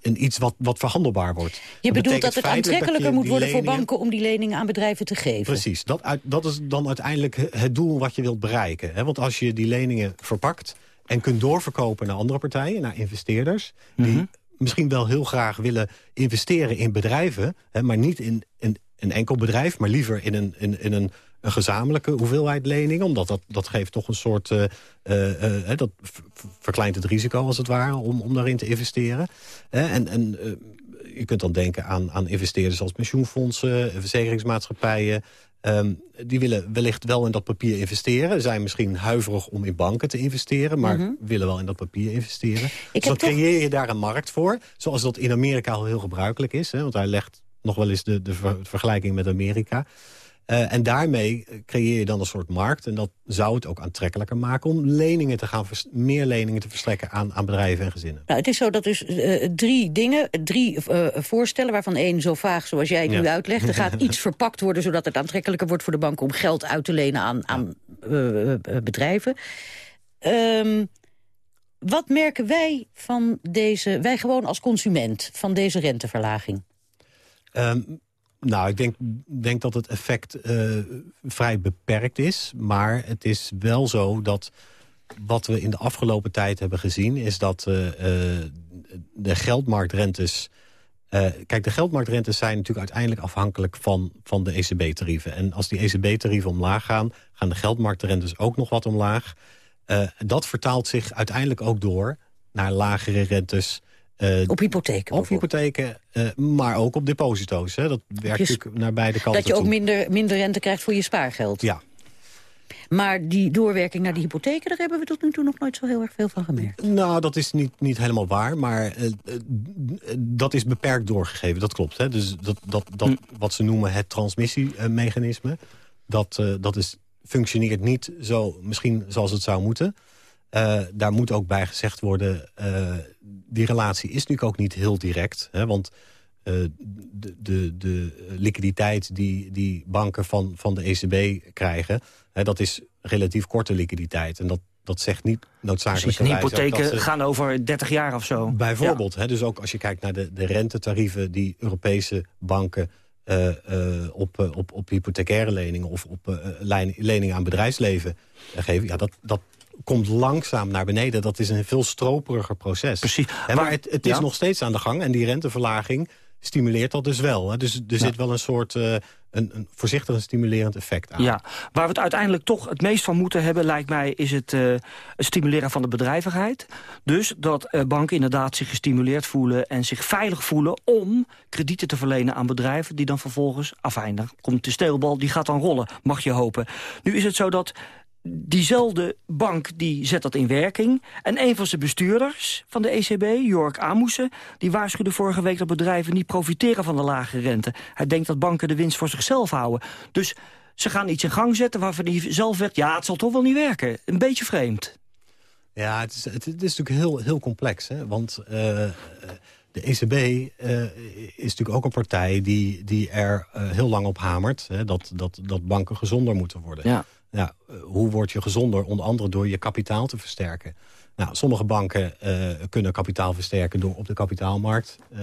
in iets wat, wat verhandelbaar wordt. Je dat bedoelt dat het aantrekkelijker dat moet worden leningen... voor banken... om die leningen aan bedrijven te geven? Precies, dat, dat is dan uiteindelijk het doel wat je wilt bereiken. Hè? Want als je die leningen verpakt en kunt doorverkopen naar andere partijen, naar investeerders... die mm -hmm. misschien wel heel graag willen investeren in bedrijven... Hè, maar niet in, in een enkel bedrijf, maar liever in een, in, in een, een gezamenlijke hoeveelheid leningen. Omdat dat, dat geeft toch een soort... Uh, uh, uh, dat verkleint het risico als het ware om, om daarin te investeren. en en je kunt dan denken aan, aan investeerders als pensioenfondsen, verzekeringsmaatschappijen... Um, die willen wellicht wel in dat papier investeren. Zijn misschien huiverig om in banken te investeren... maar mm -hmm. willen wel in dat papier investeren. Ik dus dan creëer je daar een markt voor. Zoals dat in Amerika al heel gebruikelijk is. Hè, want hij legt nog wel eens de, de ver vergelijking met Amerika. Uh, en daarmee creëer je dan een soort markt. En dat zou het ook aantrekkelijker maken om leningen te gaan meer leningen te verstrekken aan, aan bedrijven en gezinnen. Nou, het is zo dat dus uh, drie dingen, drie uh, voorstellen, waarvan één zo vaag zoals jij het ja. nu uitlegt. Er gaat iets [laughs] verpakt worden zodat het aantrekkelijker wordt voor de bank om geld uit te lenen aan, aan bedrijven. Um, wat merken wij van deze, wij gewoon als consument, van deze renteverlaging? Um, nou, ik denk, denk dat het effect uh, vrij beperkt is. Maar het is wel zo dat wat we in de afgelopen tijd hebben gezien... is dat uh, uh, de geldmarktrentes... kijk, de geldmarktrentes zijn natuurlijk uiteindelijk afhankelijk van, van de ECB-tarieven. En als die ECB-tarieven omlaag gaan, gaan de geldmarktrentes ook nog wat omlaag. dat vertaalt zich uiteindelijk ook door naar lagere rentes... Uh, op hypotheken Op hypotheken, uh, maar ook op deposito's. Hè. Dat werkt natuurlijk naar beide kanten Dat je ook toe. minder, minder rente krijgt voor je spaargeld. Ja. Maar die doorwerking naar die hypotheken... daar hebben we tot nu toe nog nooit zo heel erg veel van gemerkt. Nou, dat is niet, niet helemaal waar, maar uh, dat is beperkt doorgegeven. Dat klopt. Hè? Dus dat, dat, dat, hm. wat ze noemen het transmissiemechanisme... dat, uh, dat is, functioneert niet zo, misschien zoals het zou moeten... Uh, daar moet ook bij gezegd worden... die relatie is natuurlijk ook niet heel direct. Hè, want de, de, de liquiditeit die, die banken van, van de ECB krijgen... Hè, dat is relatief korte liquiditeit. En dat, dat zegt niet noodzakelijk. Precies, hypotheken gaan over 30 jaar of zo. Bijvoorbeeld. Hè, dus ook als je kijkt naar de, de rentetarieven... die Europese banken uh, uh, op, uh, op, op hypothecaire leningen... of op leningen aan bedrijfsleven geven... Ja, dat, dat komt langzaam naar beneden. Dat is een veel stroperiger proces. Precies. maar het, het is nog steeds aan de gang. En die renteverlaging stimuleert dat dus wel. Hè? Dus er zit wel een soort uh, een, een voorzichtig en stimulerend effect aan. Ja, waar we het uiteindelijk toch het meest van moeten hebben... lijkt mij, is het, uh, het stimuleren van de bedrijvigheid. Dus dat uh, banken inderdaad zich gestimuleerd voelen... en zich veilig voelen om kredieten te verlenen aan bedrijven... die dan vervolgens, afijn, dan komt de steelbal, die gaat dan rollen, mag je hopen. Nu is het zo dat diezelfde bank die zet dat in werking. En een van zijn bestuurders van de ECB, Jork Amussen... die waarschuwde vorige week dat bedrijven niet profiteren van de lage rente. Hij denkt dat banken de winst voor zichzelf houden. Dus ze gaan iets in gang zetten waarvan hij zelf werd... ja, het zal toch wel niet werken. Een beetje vreemd. Ja, het is, het, is natuurlijk heel, heel complex. Hè? Want uh, de ECB uh, is natuurlijk ook een partij die, die er uh, heel lang op hamert... Hè? Dat, dat, dat banken gezonder moeten worden. Ja. Eh, hoe word je gezonder? Onder andere door je kapitaal te versterken. Nou, sommige banken uh, kunnen kapitaal versterken door op de kapitaalmarkt uh,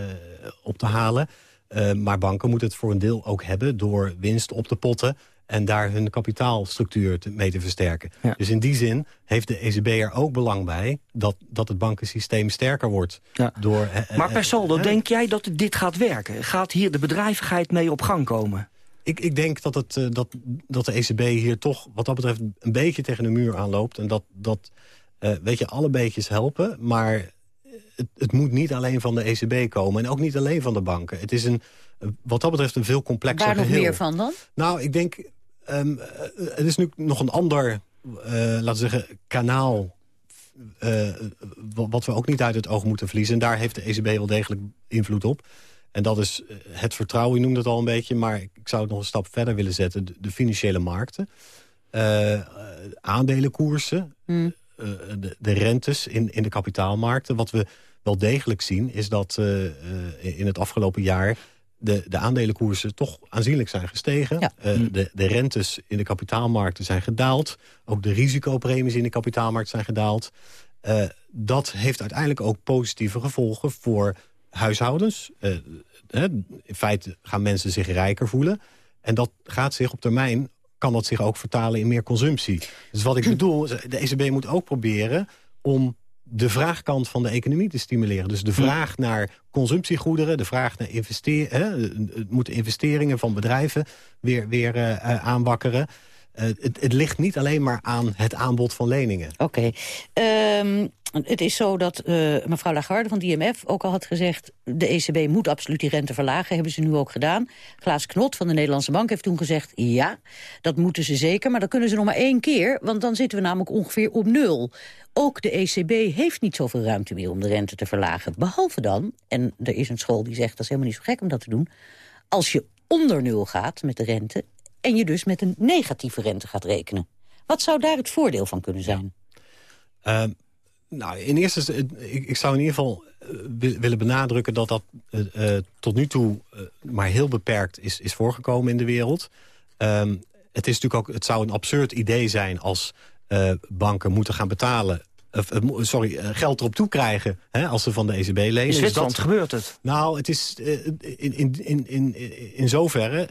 op te halen. Uh, maar banken moeten het voor een deel ook hebben door winst op te potten en daar hun kapitaalstructuur te, mee te versterken. Ja. Dus in die zin heeft de ECB er ook belang bij... dat, dat het bankensysteem sterker wordt. Ja. Door, maar per saldo, denk jij dat dit gaat werken? Gaat hier de bedrijvigheid mee op gang komen? Ik, ik denk dat, het, uh, dat, dat de ECB hier toch wat dat betreft een beetje tegen de muur aanloopt. En dat, dat uh, weet je, alle beetjes helpen. Maar het, het, moet niet alleen van de ECB komen. En ook niet alleen van de banken. Het is een, wat dat betreft een veel complexer Waar geheel. nog meer van dan? Nou, ik denk, um, het is nu nog een ander, laten we zeggen, kanaal... Uh, wat we ook niet uit het oog moeten verliezen. En daar heeft de ECB wel degelijk invloed op. En dat is het vertrouwen, je noemde het al een beetje... maar ik zou het nog een stap verder willen zetten. De, de financiële markten, uh, aandelenkoersen, mm. uh, de, de, rentes in, in de kapitaalmarkten. Wat we wel degelijk zien is dat uh, in het afgelopen jaar... De, de aandelenkoersen toch aanzienlijk zijn gestegen. Ja. Mm. de, de rentes in de kapitaalmarkten zijn gedaald. Ook de risicopremies in de kapitaalmarkt zijn gedaald. dat heeft uiteindelijk ook positieve gevolgen voor huishoudens. Uh, in feite gaan mensen zich rijker voelen. En dat gaat zich op termijn, kan dat zich ook vertalen in meer consumptie. Dus wat ik [clears throat] bedoel, de ECB moet ook proberen om de vraagkant van de economie te stimuleren. Dus de vraag naar consumptiegoederen, de vraag naar investeren, moeten investeringen van bedrijven weer, weer uh, aanwakkeren. Uh, het, het, ligt niet alleen maar aan het aanbod van leningen. Oké. Um, het is zo dat uh, mevrouw Lagarde van de IMF ook al had gezegd... de ECB moet absoluut die rente verlagen, hebben ze nu ook gedaan. Klaas Knot van de Nederlandse Bank heeft toen gezegd... ja, dat moeten ze zeker, maar dat kunnen ze nog maar één keer... want dan zitten we namelijk ongeveer op nul. Ook de ECB heeft niet zoveel ruimte meer om de rente te verlagen. Behalve dan, en er is een school die zegt... dat is helemaal niet zo gek om dat te doen... als je onder nul gaat met de rente... en je dus met een negatieve rente gaat rekenen. Wat zou daar het voordeel van kunnen zijn? Uh, nou, in eerste ik, ik zou in ieder geval uh, willen benadrukken dat dat uh, tot nu toe maar heel beperkt is, is voorgekomen in de wereld. Um, het, is natuurlijk ook, het zou een absurd idee zijn als banken moeten gaan betalen of, sorry, geld erop toe krijgen hè, als ze van de ECB lenen. In Zwitserland dus dat, gebeurt het. Nou, het is in, in, in, in, in zoverre,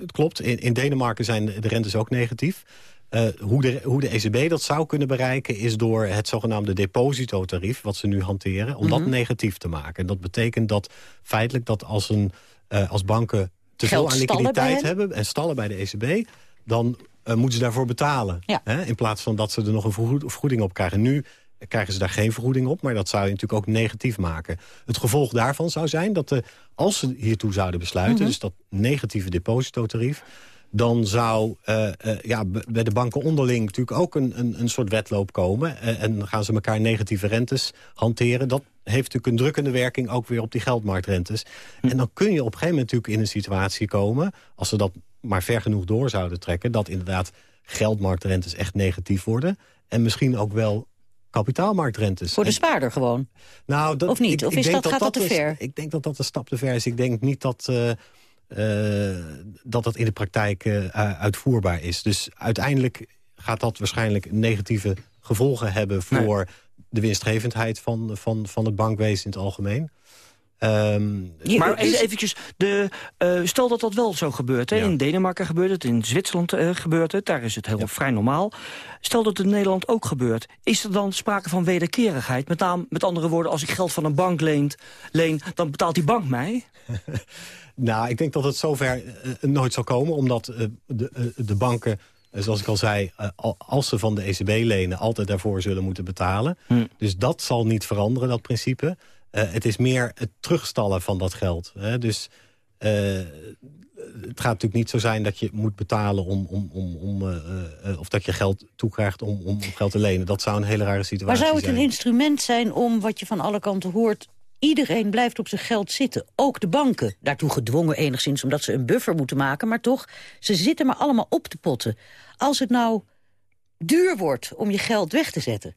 het klopt, in, in Denemarken zijn de rentes ook negatief. Uh, hoe, de, hoe de ECB dat zou kunnen bereiken... is door het zogenaamde depositotarief, wat ze nu hanteren... om mm -hmm. dat negatief te maken. En dat betekent dat feitelijk dat als, een, uh, als banken te veel aan liquiditeit hebben... en stallen bij de ECB, dan uh, moeten ze daarvoor betalen. Ja. Hè? In plaats van dat ze er nog een vergoeding op krijgen. Nu krijgen ze daar geen vergoeding op, maar dat zou je natuurlijk ook negatief maken. Het gevolg daarvan zou zijn dat de, als ze hiertoe zouden besluiten... Mm -hmm. dus dat negatieve depositotarief dan zou uh, uh, ja, bij de banken onderling natuurlijk ook een, een, een soort wedloop komen. Uh, en gaan ze elkaar negatieve rentes hanteren. Dat heeft natuurlijk een drukkende werking ook weer op die geldmarktrentes. En dan kun je op een gegeven moment natuurlijk in een situatie komen... als ze dat maar ver genoeg door zouden trekken... dat inderdaad geldmarktrentes echt negatief worden. En misschien ook wel kapitaalmarktrentes. Voor de spaarder gewoon? Nou, dat, of niet? Ik, of ik is dat, gaat dat te ver? Ik denk dat dat een stap te ver is. Ik denk niet dat... Uh, uh, dat dat in de praktijk uh, uitvoerbaar is. Dus uiteindelijk gaat dat waarschijnlijk negatieve gevolgen hebben... voor nee. De winstgevendheid van, van, van het bankwezen in het algemeen. Um, maar even, eventjes, de, uh, stel dat dat wel zo gebeurt. Hè? Ja. In Denemarken gebeurt het, in Zwitserland uh, gebeurt het. Daar is het heel ja. vrij normaal. Stel dat het in Nederland ook gebeurt. Is er dan sprake van wederkerigheid? Met, naam, met andere woorden, als ik geld van een bank leent, leen... dan betaalt die bank mij? [laughs] nou, ik denk dat het zover uh, nooit zal komen. Omdat de, de banken zoals ik al zei, als ze van de ECB lenen... altijd daarvoor zullen moeten betalen. Hm. Dus dat zal niet veranderen, dat principe. Uh, het is meer het terugstallen van dat geld. Hè? Dus uh, het gaat natuurlijk niet zo zijn dat je moet betalen... om, om, om, om uh, of dat je geld toekrijgt om, om geld te lenen. Dat zou een hele rare situatie zijn. Maar zou het een instrument zijn om, wat je van alle kanten hoort... Iedereen blijft op zijn geld zitten, ook de banken. Daartoe gedwongen enigszins omdat ze een buffer moeten maken... maar toch, ze zitten maar allemaal op te potten. Als het nou duur wordt om je geld weg te zetten...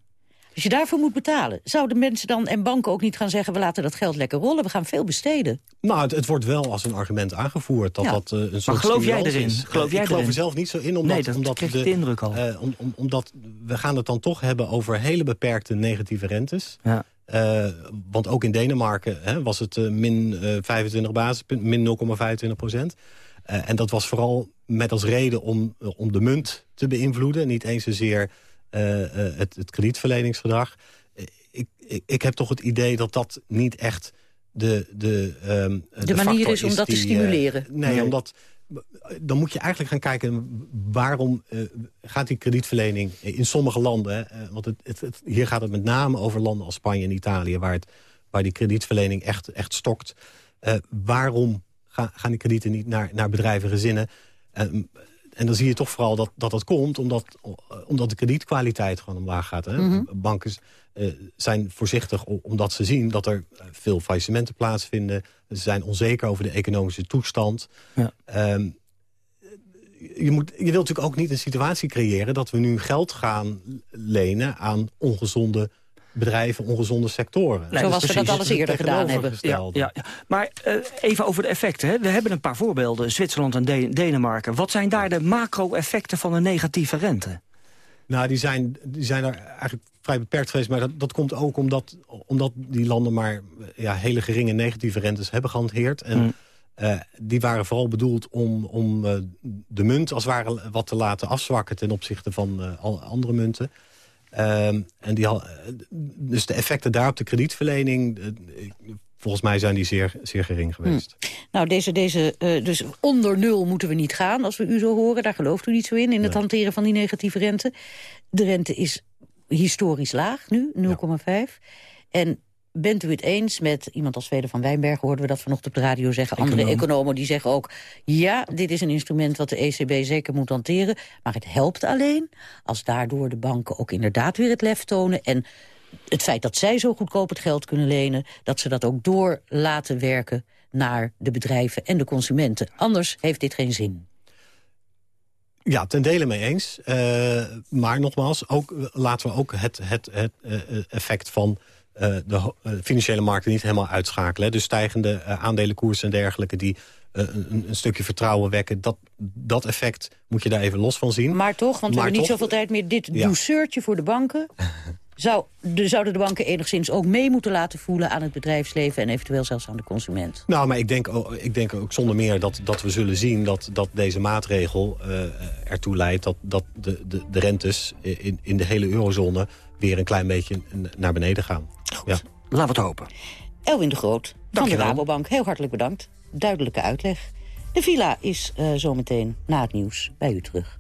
Als je daarvoor moet betalen, zouden mensen dan en banken ook niet gaan zeggen... we laten dat geld lekker rollen, we gaan veel besteden? Nou, het, het wordt wel als een argument aangevoerd dat ja. dat uh, een soort Maar geloof jij erin? Is. Geloof uh, jij ik geloof erin? er zelf niet zo in, omdat, nee, dat omdat de, de indruk al. Uh, om, om, omdat we gaan het dan toch hebben over hele beperkte negatieve rentes. Ja. Uh, want ook in Denemarken hè, was het uh, min uh, 25 basispunt, min 0,25 procent. Uh, en dat was vooral met als reden om, om de munt te beïnvloeden. Niet eens zozeer uh, het, het kredietverleningsgedrag. Ik, ik, ik, heb toch het idee dat dat niet echt de, de, um, de, de manier is om dat die, te stimuleren. Uh, nee, nee, omdat dan moet je eigenlijk gaan kijken... waarom uh, gaat die kredietverlening in sommige landen... Hè, want het, het, het, hier gaat het met name over landen als Spanje en Italië... waar, het, waar die kredietverlening echt, echt stokt. Uh, waarom ga, gaan die kredieten niet naar, naar bedrijven, gezinnen... En dan zie je toch vooral dat dat, dat komt omdat, omdat de kredietkwaliteit gewoon omlaag gaat. Hè? Mhm. Banken uh, zijn voorzichtig omdat ze zien dat er veel faillissementen plaatsvinden. Ze zijn onzeker over de economische toestand. Ja. Um, je, moet, je wilt natuurlijk ook niet een situatie creëren... dat we nu geld gaan lenen aan ongezonde bedrijven, ongezonde sectoren. Nee, Zoals we dat alles eerder gedaan hebben. Ja, ja, ja. Maar uh, even over de effecten. Hè. We hebben een paar voorbeelden, Zwitserland en De Denemarken. Wat zijn daar de macro-effecten van een negatieve rente? Nou, die zijn, die zijn er eigenlijk vrij beperkt geweest. Maar dat, dat komt ook omdat, omdat die landen maar ja, hele geringe negatieve rentes hebben gehanteerd. En Mm. uh, die waren vooral bedoeld om, om uh, de munt als het ware wat te laten afzwakken... ten opzichte van uh, andere munten. Um, en die dus de effecten daar op de kredietverlening... volgens mij zijn die zeer, zeer gering geweest. Hmm. Nou, deze, deze, uh, dus onder nul moeten we niet gaan, als we u zo horen. Daar gelooft u niet zo in, in het nee. hanteren van die negatieve rente. De rente is historisch laag nu, 0,5. Ja. En bent u het eens met iemand als Veder van Wijnberg... hoorden we dat vanochtend op de radio zeggen. Andere Econoom. economen die zeggen ook... ja, dit is een instrument wat de ECB zeker moet hanteren... maar het helpt alleen als daardoor de banken ook inderdaad weer het lef tonen... en het feit dat zij zo goedkoop het geld kunnen lenen... dat ze dat ook door laten werken naar de bedrijven en de consumenten. Anders heeft dit geen zin. Ja, ten dele mee eens. Uh, maar nogmaals, ook, laten we ook het, het, het uh, effect van de financiële markten niet helemaal uitschakelen. Dus stijgende aandelenkoersen en dergelijke die een, een, stukje vertrouwen wekken. Dat, dat effect moet je daar even los van zien. Maar toch, want we maar hebben niet zoveel tijd meer. Dit ja. douceurtje voor de banken... [laughs] Zou, de, zouden de banken enigszins ook mee moeten laten voelen aan het bedrijfsleven... en eventueel zelfs aan de consument? Nou, maar ik denk, ook, ik denk ook zonder meer dat, dat we zullen zien... dat, dat deze maatregel uh, ertoe leidt dat, dat de, de, de rentes in, in de hele eurozone... weer een klein beetje naar beneden gaan. Goed, ja. laten we het hopen. Elwin de Groot van de Rabobank, heel hartelijk bedankt. Duidelijke uitleg. De villa is uh, zometeen na het nieuws bij u terug.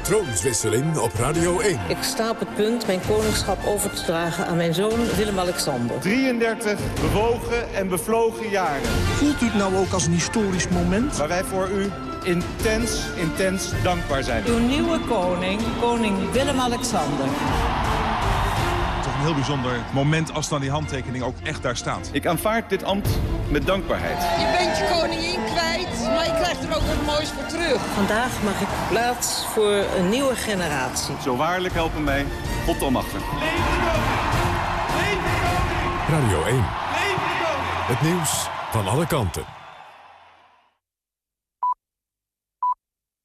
De troonswisseling op Radio 1. Ik sta op het punt mijn koningschap over te dragen aan mijn zoon Willem-Alexander. 33 bewogen en bevlogen jaren. Voelt u het nou ook als een historisch moment? Waar wij voor u intens, intens dankbaar zijn. Uw nieuwe koning, koning Willem-Alexander een heel bijzonder moment als dan die handtekening ook echt daar staat. Ik aanvaard dit ambt met dankbaarheid. Je bent je koningin kwijt, maar je krijgt er ook wat moois voor terug. Vandaag mag ik plaats voor een nieuwe generatie. Zo waarlijk helpen mij God almachtig. Radio 1. Het nieuws van alle kanten.